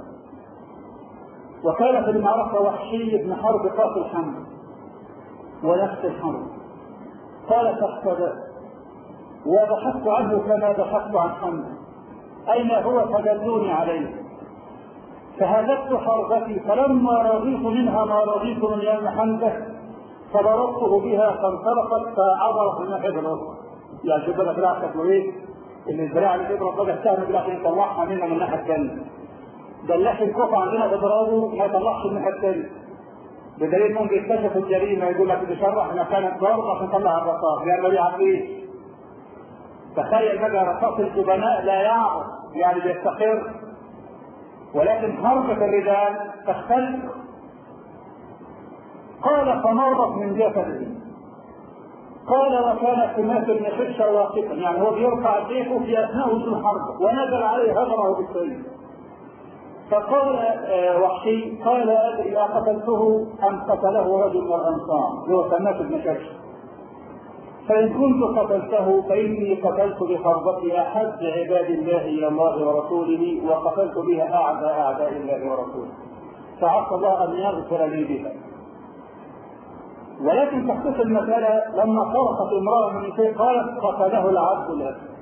وكان في المعركة وحشي بن حرب قاتل حمد. ونفس الحمد قال فاحتدى وبحثت عنه كما بحثت عن حمد. أين هو؟ فدلوني عليه. فهددت حربتي فلما رضيت منها ما رضيت من يوم حمده فضربته بها فانطلقت فعبرت من الاخرى. يعني شوف أنا دراع شكله إيه؟ اللي الذراع اللي تضرب بدأ السهم كده عشان يطلعها منها من الناحيه الثانية. ده اللحم الكوف عندنا بضربه ما يطلعش من الناحيه الثانية. بدليل إنهم بيكتشفوا الجريمة يقول لك بيشرح مكان الضرب عشان يطلع الرصاص، يعني ما بيعرفش تخيل بقى رصاص الجبناء لا يعرف يعني بيستقر ولكن حركة الرجال تختلف قال فمرت من جسده قال وكان سمات بن خشة واقفا. يعني هو بيرفع سيفه في أثناء الحرب ونزل عليه هجره بالسيف فقال وحشي. قال أدري أقتلته أم قتله رجل من الأنصار؟ هو سمات بن خشة فإن كنت قتلته فإني قتلت بحربتي أحد عباد الله إلى الله ورسوله وقتلت بها أعداء أعداء الله ورسوله. فعسى الله أن يغفر لي بها. ولكن تخصيص المسألة لما صرخت امرأة من النساء قالت قتله العبد الأسد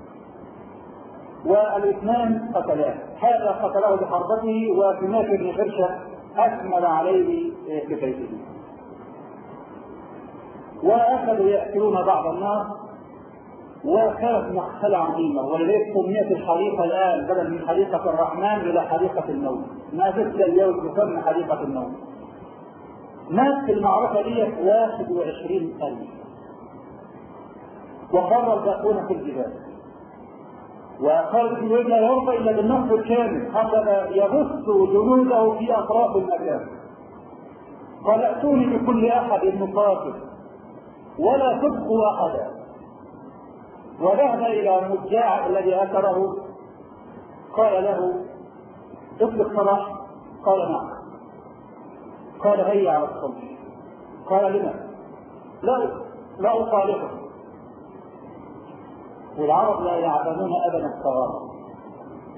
والإثنان قتلاه. هذا قتله بحربته وسماك بن خرشة أكمل عليه بسيفه وأخذوا يأكلون بعض الناس وكانت مقتله عظيمة. ولذلك سميت الحديقه الآن بدل من حديقه الرحمن إلى حديقه الموت. ما زلت اليوم تسمى حديقه الموت. مات في المعركة دي 21000 وقر الباقون في الجبال. وقال ابن لا يرضى إلا بالنصر الكامل. هكذا يبث جنوده في أطراف المكان. قال ائتوني بكل أحد مقاتل. ولا تبقوا احدا وذهب إلى مجاع الذي اثره قال له اطلق صلاح قال نعم. قال هيا على الصلح قال لما لا لا اصالحه والعرب لا يعلمون أبدا الصغار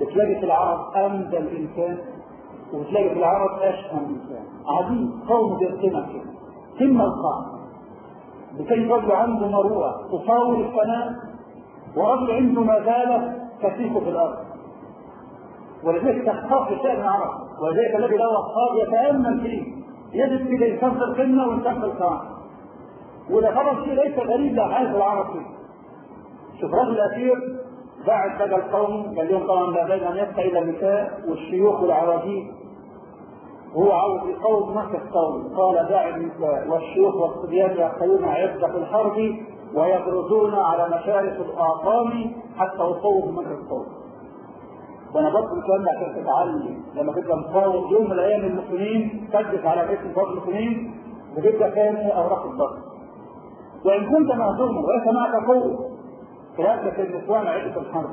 بتلاقي في العرب أمدى الإنسان وبتلاقي في العرب أشهم إنسان عجيب قوم زي القمم كده قمة القاع. بتلاقي رجل عنده مروءة تصاور السماء ورجل عنده مزالة كثيفه في الأرض. ولذلك تخاف لشأن العرب ولذلك الذي له أصحاب يتأمل فيه يجد كده إنسان في القمة وإنسان في القاع وده طبعا شيء ليس غريب لحال العرب فيه. شوف رجل أثير بعد بقى القوم قال لهم طبعا لا بد أن يبقى إلى النساء والشيوخ والعراجيل. هو عاوز يقوم مكة القوم. قال دع والشيوخ والصبيان يأخذون عدة الحرب ويبرزون على مشارف الآقام حتى يصوب مكة القوم. وأنا بطل الكلام عشان تتعلم لما تبقى مصور يوم من الأيام المسلمين تجلس على بيت مصور المسلمين بتبدا ثاني أوراق الضغط وإن كنت مهزوما وليس معك قوة تلاقي النسوان عدة الحرب.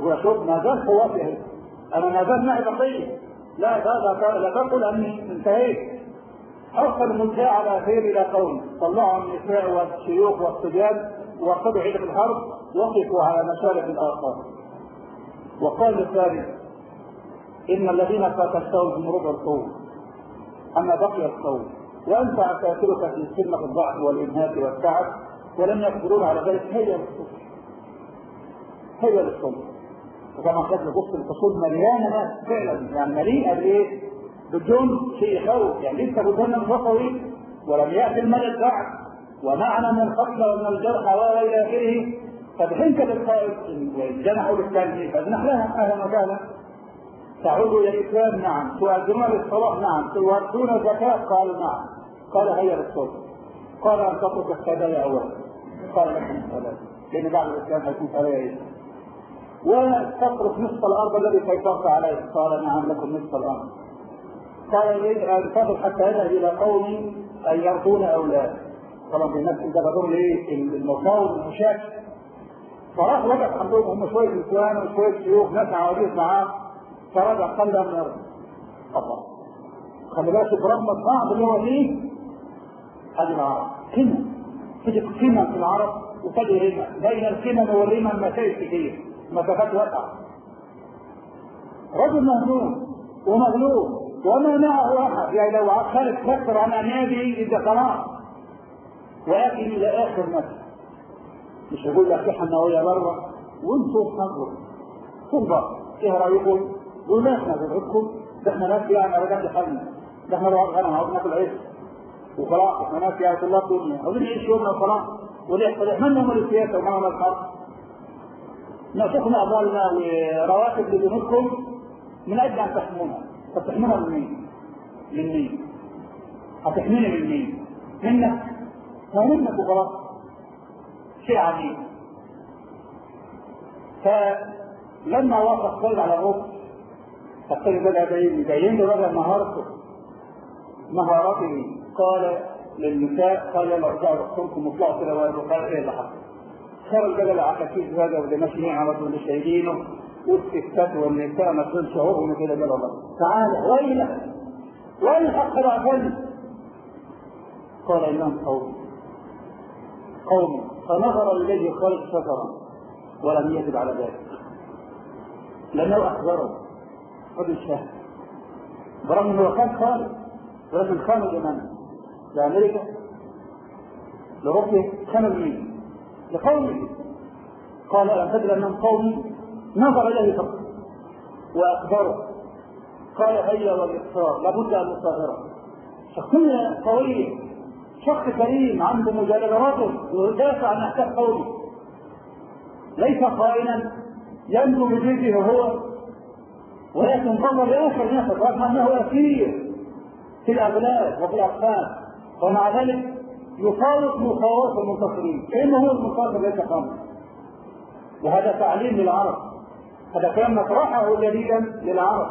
وشوف ما زال قوتي اهي أنا ما زال معي بقيه لا لا لا تقل اني انتهيت. ارسل الملجاء على خير إلى قوم. طلعوا النساء والشيوخ والصبيان وخذوا عدة الحرب. وقفوا على مشارف الآخر وقال للثالث إن الذين قاتلتهم هم ربع القوم أما بقي القوم وأنت عساكرك في سلمة الضعف والإنهاك والتعب ولم يقدرون على ذلك. هيا للصبح. هيا للصبح. وكما قلت بص الفصول مليانة فعلا يعني مليئه بإيه؟ بالجند شيء يخوف يعني لسه قدامنا البصري ولم يأتي المدد بعد ومعنا من القتلى ومن الجرحى والى آخره. فبحين كده القائد جنحوا للتنميه فاجنح لها أهلا وسهلا. تعودوا إلى الإسلام نعم. تؤذون للصلاه نعم. تؤدون الزكاه قالوا نعم. قال هيا للصبح قال أن تترك السبايا اولا. قال لكم السلام لأن بعد الإسلام هيكون سبايا إيه؟ وتترك نصف الأرض الذي سيطرت عليه. قال نعم لكم نصف الأرض. قال يريد تضرب حتى يذهب إلى قوم أن يرضون أولاد طبعا في نفس ده بدور إيه المصاوب المشاك فراح وقف عندهم هم شوية نسوان وشوية شيوخ ناس عواجيز معاه. فرجع قال لهم يرضى الله. خلي بالك برغم الصعب اللي هو فيه هذه العرب كلمة. تجد كلمة في العرب وتجد رمه بين الكلمة والرمه مسائل كتير. مسافات واسعه رجل مهزوم ومغلوب وما معه احد يعني لو خالد كسر عن انيابه يبقى خلاص. ولكن إلى آخر نفس. مش هقول لك إحنا نوايا بره. وأنتم تنظروا تنظر. إيه رأيكم؟ لا إحنا بنعدكم ده إحنا ناس يعني رجعت حالنا. ده إحنا روح غنم عاوزين ناكل عيش وخلاص إحنا ناس يعني طلاب الدنيا عاوزين نعيش يومنا وخلاص. وليحصل إحنا من السياسة من الحرب؟ نعطيكم اموالنا ورواتب لبنوكم من أجل أن تحمونا فتحمونا من مين؟ من مين؟ هتحميني من مين؟ منك؟ فمنك وخلاص شيء عجيب فلما وافق صلى على الركن فالطريق بدأ يبين له بدأ مهارته مهاراته قال للنساء قال يلا ارجعوا رسولكم واطلعوا كده وقال إيه اللي حصل؟ خرج بقى العكاكيز هذا ماشيين على طول مش شايلينه والستات والنساء ما تقول شعورهم كده قال الله تعالى ويلك ويلحق العفن قال إنهم قوم. قوم. فنظر اليه خالد شكرا ولم يجب على ذلك. لأنه أخبره. رجل شاهد برغم إنه كان خالد ولكن خانوا لمن؟ لامريكا لروسيا خانوا لمين؟ لقومه. قال تدري أنهم قومي نظر إليه فقط وأخبره. قال هيا والإصرار لابد أن نصاهره. شخصية قوية شخص كريم عنده مجالداته ويدافع عن أحكام قومه. ليس خائنا ينجو بجيشه هو ولكن ظل لآخر نفس رغم أنه أسير في الأغلال وفي الأطفال ومع ذلك يفارق مفاوضات المنتصرين. كأنه هو المنتصر ليس خمر وهذا تعليم للعرب. هذا كلام نطرحه جديدا للعرب.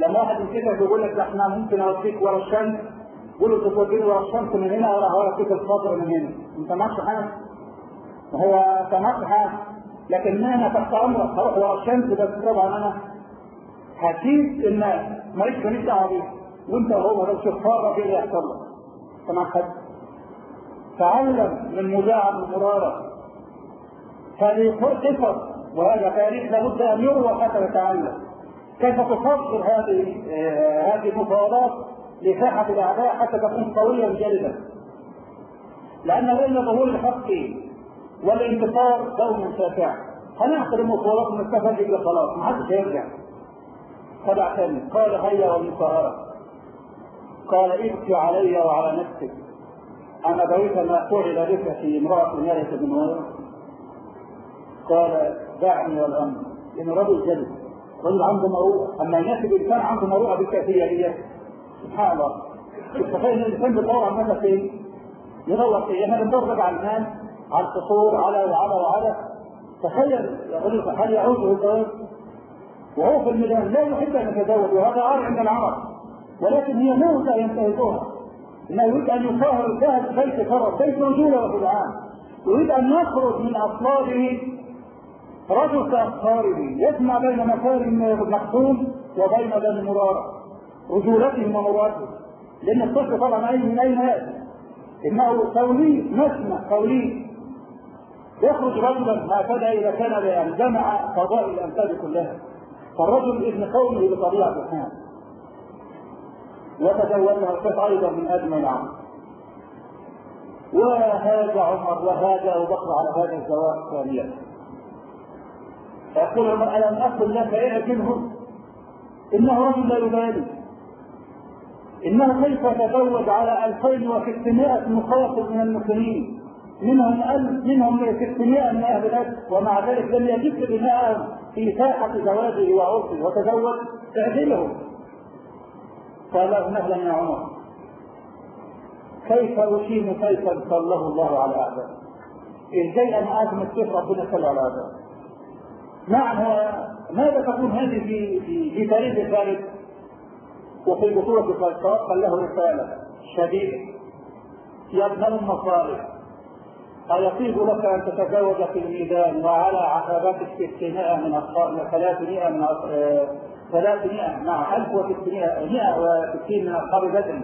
لما واحد يمسكك يقول لك إحنا ممكن اوديك ورا الشمس. قول له توديني ورا الشمس من هنا ولا هوريك الصدر من هنا. أنت معكش حاجة هو معكش حاجة لكن أنا تحت أمرك هروح ورا الشمس بس طبعا أنا. هسيب الناس ماليش ماليش دعوه بيه وأنت وهو لو شوف فرق إيه اللي يحصل لك معك حد تعلم من مجاعة مرارة هذه قصص وهذا تاريخ لابد أن يروى حتى نتعلم كيف تصدر هذه آه، هذه المفاوضات لساحة الأعداء حتى تكون قويا جلدا لأن بين ظهور الحق والانتصار دوما شاسع. هنعقد المفاوضات ونستفاد بها خلاص ما حدش هيرجع. خدع ثاني قال هيا والمصاهره قال ابكي علي وعلى نفسك. أنا بيت ما فعل بك في امرأة مالك بن قال دعني والأمر. لأن رجل جلد رجل عنده مروءه أما يناسب الانسان عنده مروءه بالكيفيه دي سبحان الله. تخيل الانسان بيدور على المال فين؟ يدور فين؟ إحنا بندور على المال. على القصور على وعلى وعلى. تخيل يقول هل يعوزه الزواج؟ وهو في الميدان لا يحب أن يتزوج. وهذا عار عند العرب. ولكن هي موتة ينتهكها إنه يريد أن يصاهر الذهب بيت فرد بيت رجوله وفي العام يريد أن يخرج من أصلابه رجل كأصهاره يجمع بين مكارم مخزوم وبين بني مرارة رجولتهم ومراتهم لأن الطفل طبعا أي من أين يأتي إنه توليد نسمة توليد يخرج رجلا هكذا إذا كان يعني جمع فضائل الأنساب كلها. فالرجل ابن قومه بطبيعة الحال. وتزوجها الكف أيضا من أجمل العمل وهذا عمر وهذا أبو بكر على هذا الزواج ثانيا. فيقول عمر ألم أقل لك اعجله إنه رجل لا يبالي. إنه كيف تزوج على 2600 مخاطب من المسلمين؟ منهم ألف منهم 600 من أهل الأرض. ومع ذلك لم يجد بناءهم في ساحة زواجه وعرسه وتزوج اعدله قال له مهلا يا عمر. كيف أشيم كيفا صله الله على أعدائه إزاي أنا اعزم كيف ربنا صلى على أعدائه نعم ماذا تكون هذه في في في تاريخ الخالد وفي بطولة القيصر قال له رسالة شديدة. يا ابن المصالح أيطيب لك أن تتزوج في الميدان وعلى عقباتك 600 من أصحاب 300 من 300 مع 1600 160 من أصحاب بدر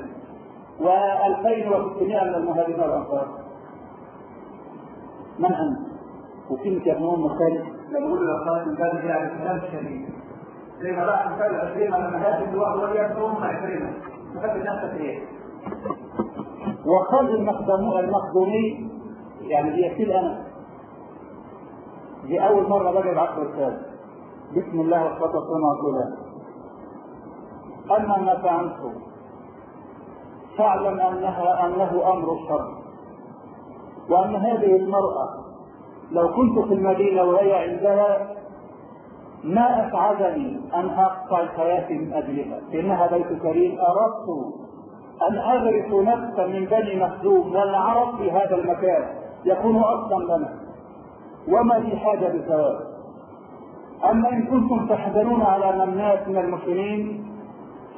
و2600 من المهاجرين والأنصار. من يا ابن أم خالد لما يقول له خالد بن بدر يعني كلام شديد زي ما راح مثال عكرمه لما هاجم الواحد وليا ثم عكرمه تخبي نفسك إيه؟ وخالد المخدومي يعني بيحكي أنا. دي أول مرة بجد عبد رسالة بسم الله والصلاة والسلام على رسول الله. أما ما فعلته فاعلم انها أنه أمر الشر وأن هذه المرأة لو كنت في المدينة وهي عندها ما أسعدني أن أقطع الحياة من أجلها. لانها بيت كريم أردت أن أغرس نفسا من بني مخزوم والعرب في هذا المكان يكون أصلا لنا. وما في حاجة بثواب أما إن كنتم تحزنون على من مات من المسلمين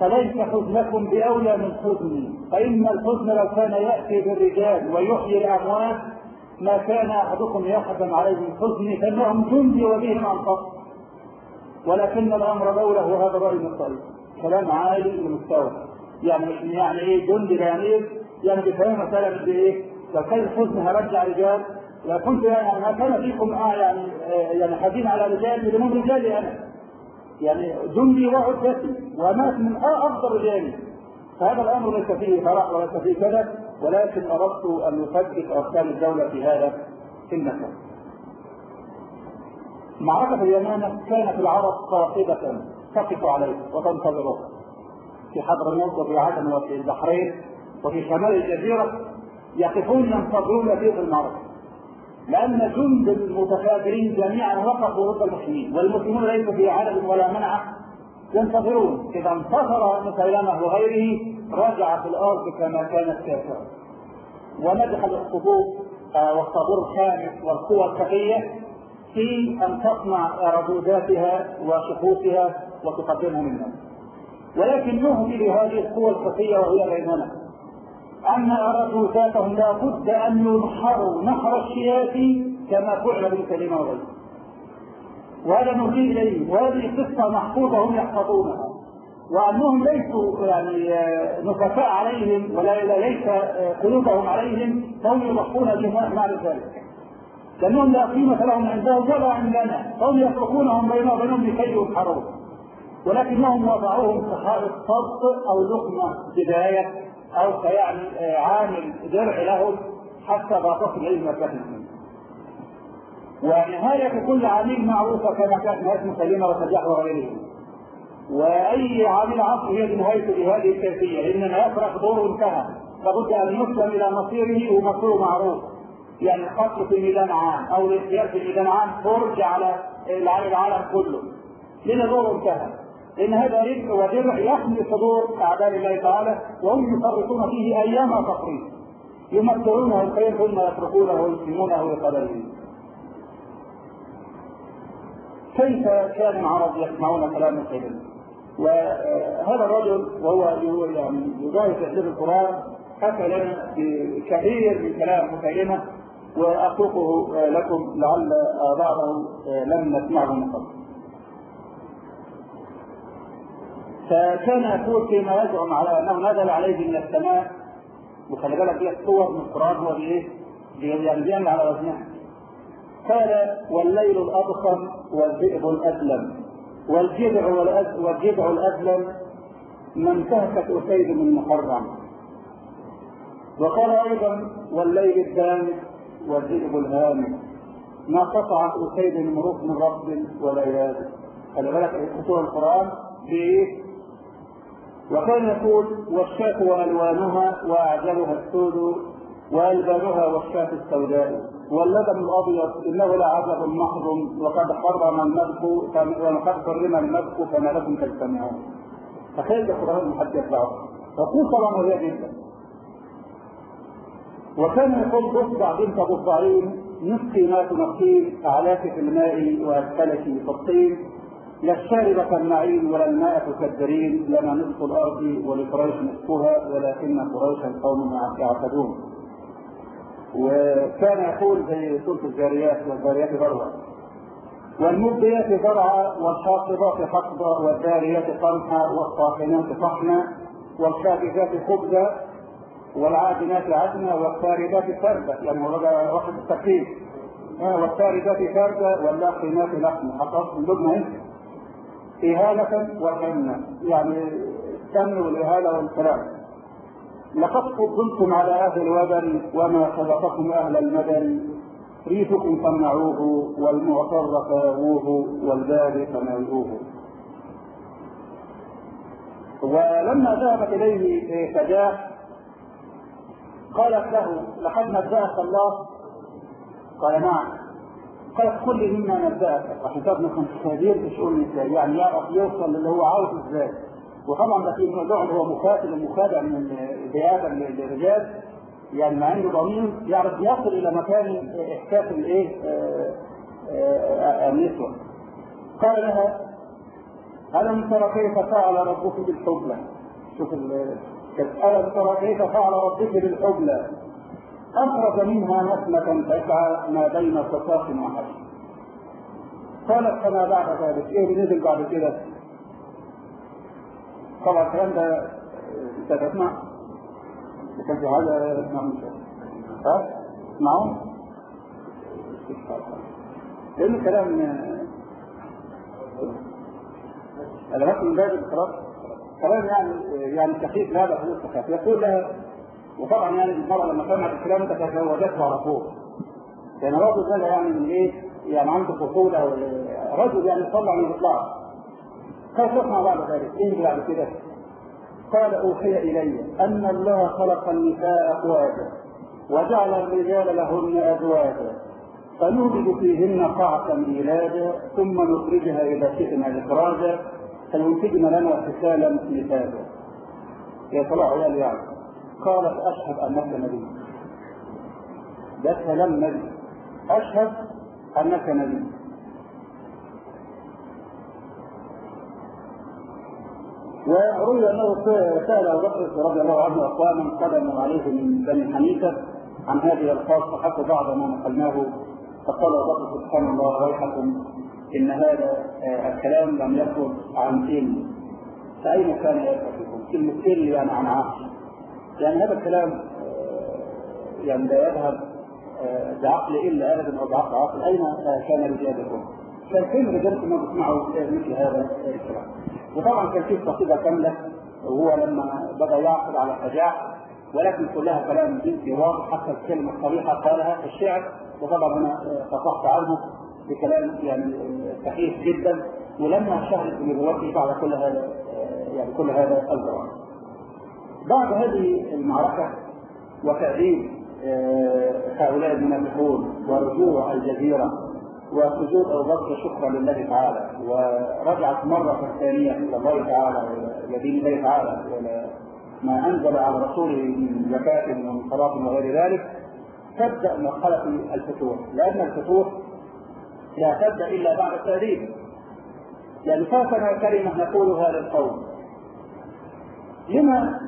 فليس حزنكم بأولى من حزني فإن الحزن لو كان يأتي بالرجال ويحيي الأموات ما كان أحدكم يحزن عليهم حزني فإنهم جندي وبهم انفسهم ولكن الأمر دوله وهذا راي الطريق كلام عالي ومستوى. يعني يعني إيه جندي يعني يعني بيفهم مثلا بايه لو كان الحزن هرجع رجال لو كنت يعني كان فيكم آه يعني آه يعني حزين على رجال بدون رجالي أنا. يعني جندي وعدتي ومات من أفضل رجالي. فهذا الأمر ليس فيه فرح وليس فيه كذا ولكن أردت أن يثبت اركان الدولة في هذا في المكان. معركة اليمامة كانت العرب قاصدة تقف عليه وتنتظره. في حضرموت وفي عدن وفي البحرين وفي شمال الجزيرة يقفون ينتظرون في المعركة. لأن جند المتكابرين جميعا وقفوا ضد المسلمين والمسلمون ليسوا في عدد ولا منع. ينتظرون إذا انتصر مسيلمة وغيره رجع في الأرض كما كانت كافرة ونجح الصفوف آه، والطابور الخامس والقوى التقية في أن تصنع ردوداتها وشقوقها وتقدمها للناس. ولكن نهمل هذه القوى الخفيه وهي بيننا أن ردوداتهم لا بد أن ينحروا نحر الشياه كما فعل بالكلمة وغيره وهذا نهدي إليه وهذه قصه محفوظة هم يحفظونها. وأنهم ليسوا يعني نفساء عليهم ولا ليس قلوبهم عليهم فهم يضحون بما مع ذلك. لأنهم لا قيمة لهم عندهم ولا عندنا. فهم يتركونهم بينهم وبينهم لكي يسحرون ولكنهم وضعوهم كحائط صد أو لقمة بداية. أو كيعني عامل درع لهم حتى تصل إلى مكانهم ونهاية كل عميل معروفة كما كانت نهاية مسلمة وسجاح وغيرهم وأي عامل عصر هي نهايته بهذه الكيفية إنما يفرق دور انتهى لابد أن يسلم إلى مصيره ومصيره معروف. يعني القتل في ميدان عام أو الاغتيال في ميدان عام فرج على العالم كله. لأن دور انتهى لأن هذا رزق ودرع يحمي صدور أعداء الله تعالى وهم يفرطون فيه أيام تفريط يمثلونه الخير ثم يتركونه ويسلمونه لقدرهم كيف كان العرب يسمعون كلام سيدنا وهذا الرجل وهو يعني يجاهد تحليل القرآن حكى لنا بكثير من كلام مسيلمه وأتركه لكم لعل بعضه لم نسمعه من قبل. فكان يقول فيما يزعم على أنه نزل عليه من السماء وخلي بالك دي الصور من القرآن هو بإيه؟ بيعمل على وزنها. قال والليل الاضخم والذئب الاسلم والجذع والجذع الأسلم ما انتهكت أسيد من محرم وقال أيضا والليل الدامس والذئب الهامس ما قطعت أسيد من ركن رب ولا ياد خلي بالك خطوة القرآن بإيه؟ وكان يقول والشاة وألوانها وأعجبها السود وألبانها والشاة السوداء واللبن الأبيض إنه لعجب محض وقد حرم المسك وقد حرم المسك فما لكم تجتمعون. تخيل القران حد يطلعه. يقول طبعا وهي جدا. وكان يقول ضفدع بنت ضفدعين نسقي ما تنقين أعلاك في الماء وأسفلك في الطين لا الشارب كالنعيم ولا الماء تكدرين لنا نصف الأرض ولقريش نصفها ولكن قريشا قوم يعتدون. وكان يقول زي سورة الجاريات والجاريات ذروة والمبديات ذرعا والحاقبات حقبا والداريات قمحا والطاحنات طحنا والكافزات خبزا والعادنات عدنا والساردات سردا. يعني بقى واحد الترتيب آه والساردات سردا واللاقمات لحما حطت اللبنة إهانة وحنة. يعني السن والإهانة والكلام لقد فضلتم على أهل الوبل وما سبقكم أهل المدن. ريفكم فمنعوه والمعتر فاووه والباري فميلوه ولما ذهبت إليه فجاء قالت له لقد نبأك الله. قال نعم. قالت كل مما نبأك. وحسابنا كان خبير في شؤون النساء يعني يعرف يوصل للي هو عاوز إزاي. وطبعا ده في موضوع هو مكاتب ومخادع من ذئابا للرجال يعني مع إنه ضمير يعرف يصل إلى مكان إحساس الإيه؟ النسوة. قال لها ألم ترى كيف فعل ربك بالحبلى؟ شوف ألم ترى كيف فعل ربك بالحبلى؟ أخرج منها نسمة تسعى ما بين صفاق وحشي قالت فما بعد ذلك؟ إيه اللي نزل بعد كده؟ طبعا الكلام ده إنت تسمع؟ كان في اسمها مش ها؟ تسمعون لأن الكلام؟ بس من باب خلاص كلام يعني يعني خفيف لا بأس خفيف يقول لها وطبعا يعني المرأة لما سمعت الكلام ده تزوجته على طول كان رجل ده يعني من إيه؟ يعني عنده طفولة رجل يعني طلع من كيف يصنع بعد ذلك؟ إيه بعد كده؟ قال أوحي إلي أن الله خلق النساء ازواجا وجعل الرجال لهن ازواجا فنولد فيهن قعقا ميلادا ثم نخرجها إذا شئنا اخراجا فينتجن لنا حسالا نتاجا يا صلاح عيال يعني قالت أشهد أنك نبي. ده كلام نبي. أشهد أنك نبي. وروي أنه سأل أبو بكر رضي الله عنه أقواما قدموا عليه من بني حنيفة عن هذه الخاصة حتى بعد ما نقلناه. فقال أبو بكر سبحان الله ويحكم إن هذا الكلام لم يخرج عن علم. فأين كان يكفيكم؟ كلمه علم يعني عن عقل يعني هذا الكلام يعني لا يذهب بعقل إلا أبدا أو بعقل عقل أين كان رجالكم؟ كان فين رجالكم ما بيسمعوا مثل هذا الكلام؟ وطبعا كان في قصيده كامله وهو لما بدا يعقد على الشجاع ولكن كلها كلام جنسي واضح حتى الكلمة الصريحة قالها في الشعر وطبعا أنا قطعت عنه بكلام يعني صحيح جدا ولما شهدت بنبوته بعد كل هذا يعني كل هذا الجواب. بعد هذه المعركة وتأديب هؤلاء المنافقون ورجوع الجزيرة وسجود ابو بكر شكرا لله تعالى. ورجعت مرة ثانية إلى الله تعالى إلى دين الله تعالى والى ما أنزل على رسوله من زكاة ومن صلاة وغير ذلك. تبدأ مرحلة الفتوح. لأن الفتوح لا تبدأ إلا بعد التأديب يعني فاتنا كلمة نقولها للقوم. لما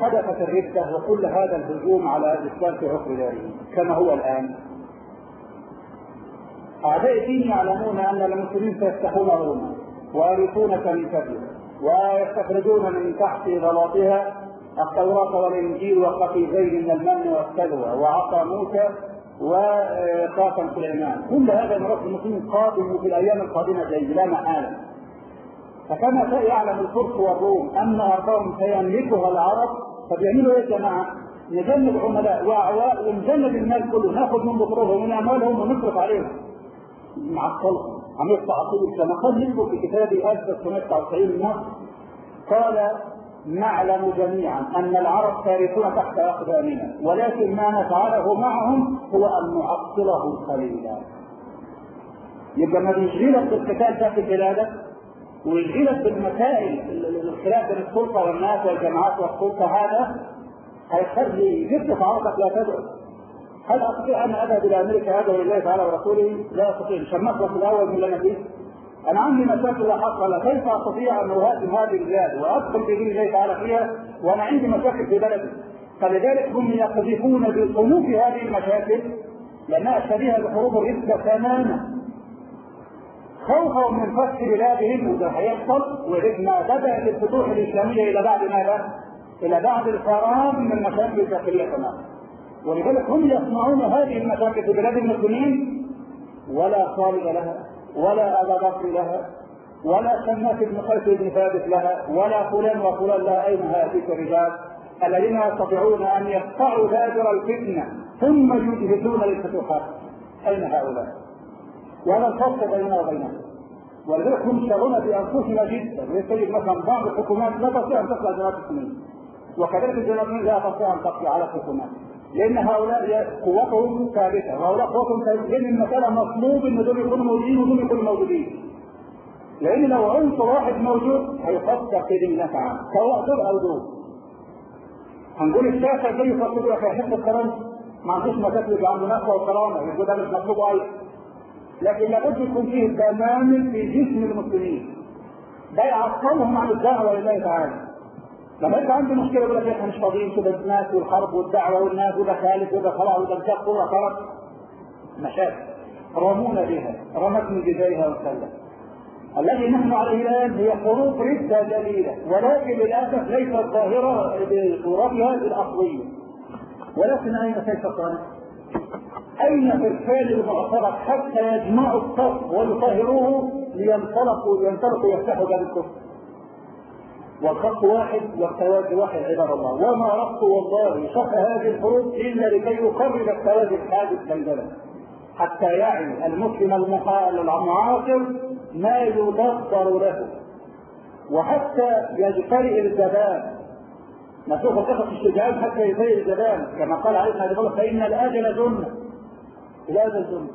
حدثت الردة وكل هذا الهجوم على الإسلام في عقر داره كما هو الآن. أعداء الدين يعلمون أن المسلمين سيفتحون روما ويرثون كنيستهم ويستخرجون من تحت بلاطها التوراة والإنجيل وقفيزين من المن والسلوى وعصا موسى وخاتم سليمان. كل هذا مرات المسلمين قادم في الأيام القادمة جاي لا محالة. فكما يعلم الفرس والروم أن أرضهم سيملكها العرب فبيعملوا إيه يا جماعة؟ نجنب عملاء وأعواء ونجنب المال كله ناخذ من بطرهم ومن أموالهم ونصرف عليهم. مع الصلح عملت تعطيل كما قال نكتب في كتابه 1999 النص قال نعلم جميعا أن العرب سارقون تحت أقدامنا ولكن ما نفعله معهم هو أن نعطلهم قليلا. يبقى ما بيشغلك بالقتال ده في بلادك ويشغلك بالمسائل الخلاف بين السلطة والناس والجماعات والسلطة هذا هيخلي جبت عرضك لا تدعو هل أستطيع أن أذهب إلى أمريكا هذا لله تعالى ورسوله؟ لا أستطيع مش المخلص الأول من اللي أنا فيه. أنا عندي مشاكل لا حصل كيف أستطيع أن أهاجم هذه البلاد وأدخل في دين الله تعالى فيها وأنا عندي مشاكل في بلدي. فلذلك هم يقذفون بصنوف هذه المشاكل لأنها شبيهه بحروب الردة تماما. خوفا من فتح بلادهم وده هيحصل ولما بدات الفتوح الاسلاميه إلى بعد ماذا؟ إلى بعد الفراغ من المشاكل الداخلية تماما. ولذلك هم يصنعون هذه المشاكل في بلاد المسلمين ولا خالد لها ولا أبا بكر لها ولا شماس بن قيس بن ثابت لها ولا فلان وفلان لها أين هؤلاء الرجال الذين يستطيعون أن يقطعوا دابر الفتنة ثم يجهزون للفتوحات أين هؤلاء؟ وهذا الفرق بيننا وبينهم ولذلك هم شغلنا بانفسنا جدا. لتجد مثلا بعض الحكومات لا تستطيع أن تقطع جماعة المسلمين وكذلك الجماعه لا تستطيع أن تقضي على الحكومات. لأن هؤلاء قوتهم ثابتة. وهؤلاء قوتهم ثابتة. لأن المسألة مطلوب إن دول يكونوا موجودين ودول يكونوا موجودين. لأن لو عنصر واحد موجود هيفكر في دين الله تعالى. سواء دول أو دول هنقول الشافعي زي يفكروا في حتة الكرامه ما عندوش يبقى عنده نخوه وكرامه يقول ده مش مطلوب أيضا. لكن لابد يكون فيه تمام في جسم المسلمين. ده يعطلهم عن الدعوة لله تعالى. لما يبقى عنده مشكلة يقول لك إحنا مش فاضيين كده الناس والحرب والدعوة والناس وده خالف وده طلع وده انتق وده خرج مشاكل. رمونا بها رمتني بجايها وسلم الذي نحن عليه الآن هي حروب ردة دليله ولكن للأسف ليست ظاهره بصورتها الأصلية. ولكن أين كيف كانت؟ أين ارسال المعترض حتى يجمعوا الصف ويطهروه لينطلقوا لينطلقوا يفتحوا باب الكفر؟ والخط واحد والتوازي واحد عباد الله. وما ربط والله شق هذه الحروب إلا لكي يقرب التوازي الحادث بيننا حتى يعي المسلم المعاصر ما يدبر له. وحتى يجترئ الزبان نشوف قصة الشجاعات حتى يجترئ الزبان كما قال عليه الصلاة والسلام فإن الأجل جنة. الأجل جنة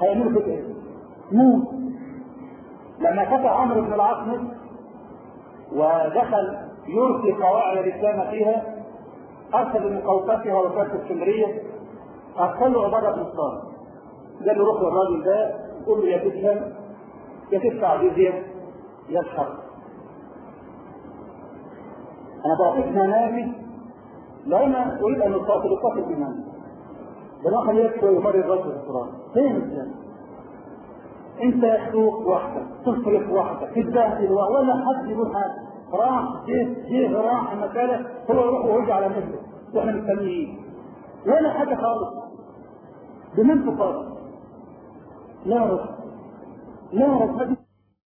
هيعملوا كده إيه؟ موت لما فتح عمرو بن العاص ودخل يرسي قواعد الإسلام فيها أرسل بمقوقتها وكاله اسكندريه أرسل له عبادة بن الصالح قال له روح للراجل ده قول له يا تفهم يا تدفع جزيه يا تحرك أنا بعطيك منامي لو أنا أريد أن اقاتل اقاتل بمنامي خليه يكفي ويمر الرجل في القرآن. فين الاسلام؟ أنت يخلوق وحدك تصرف وحدك تتبهدل ولا حد يقول حاجة راح جه جه راح مكانه هو يروح ويرجع على مثله وإحنا مستنيين ولا حاجة خالص. بمن تقاتل؟ لا رب. لا هذه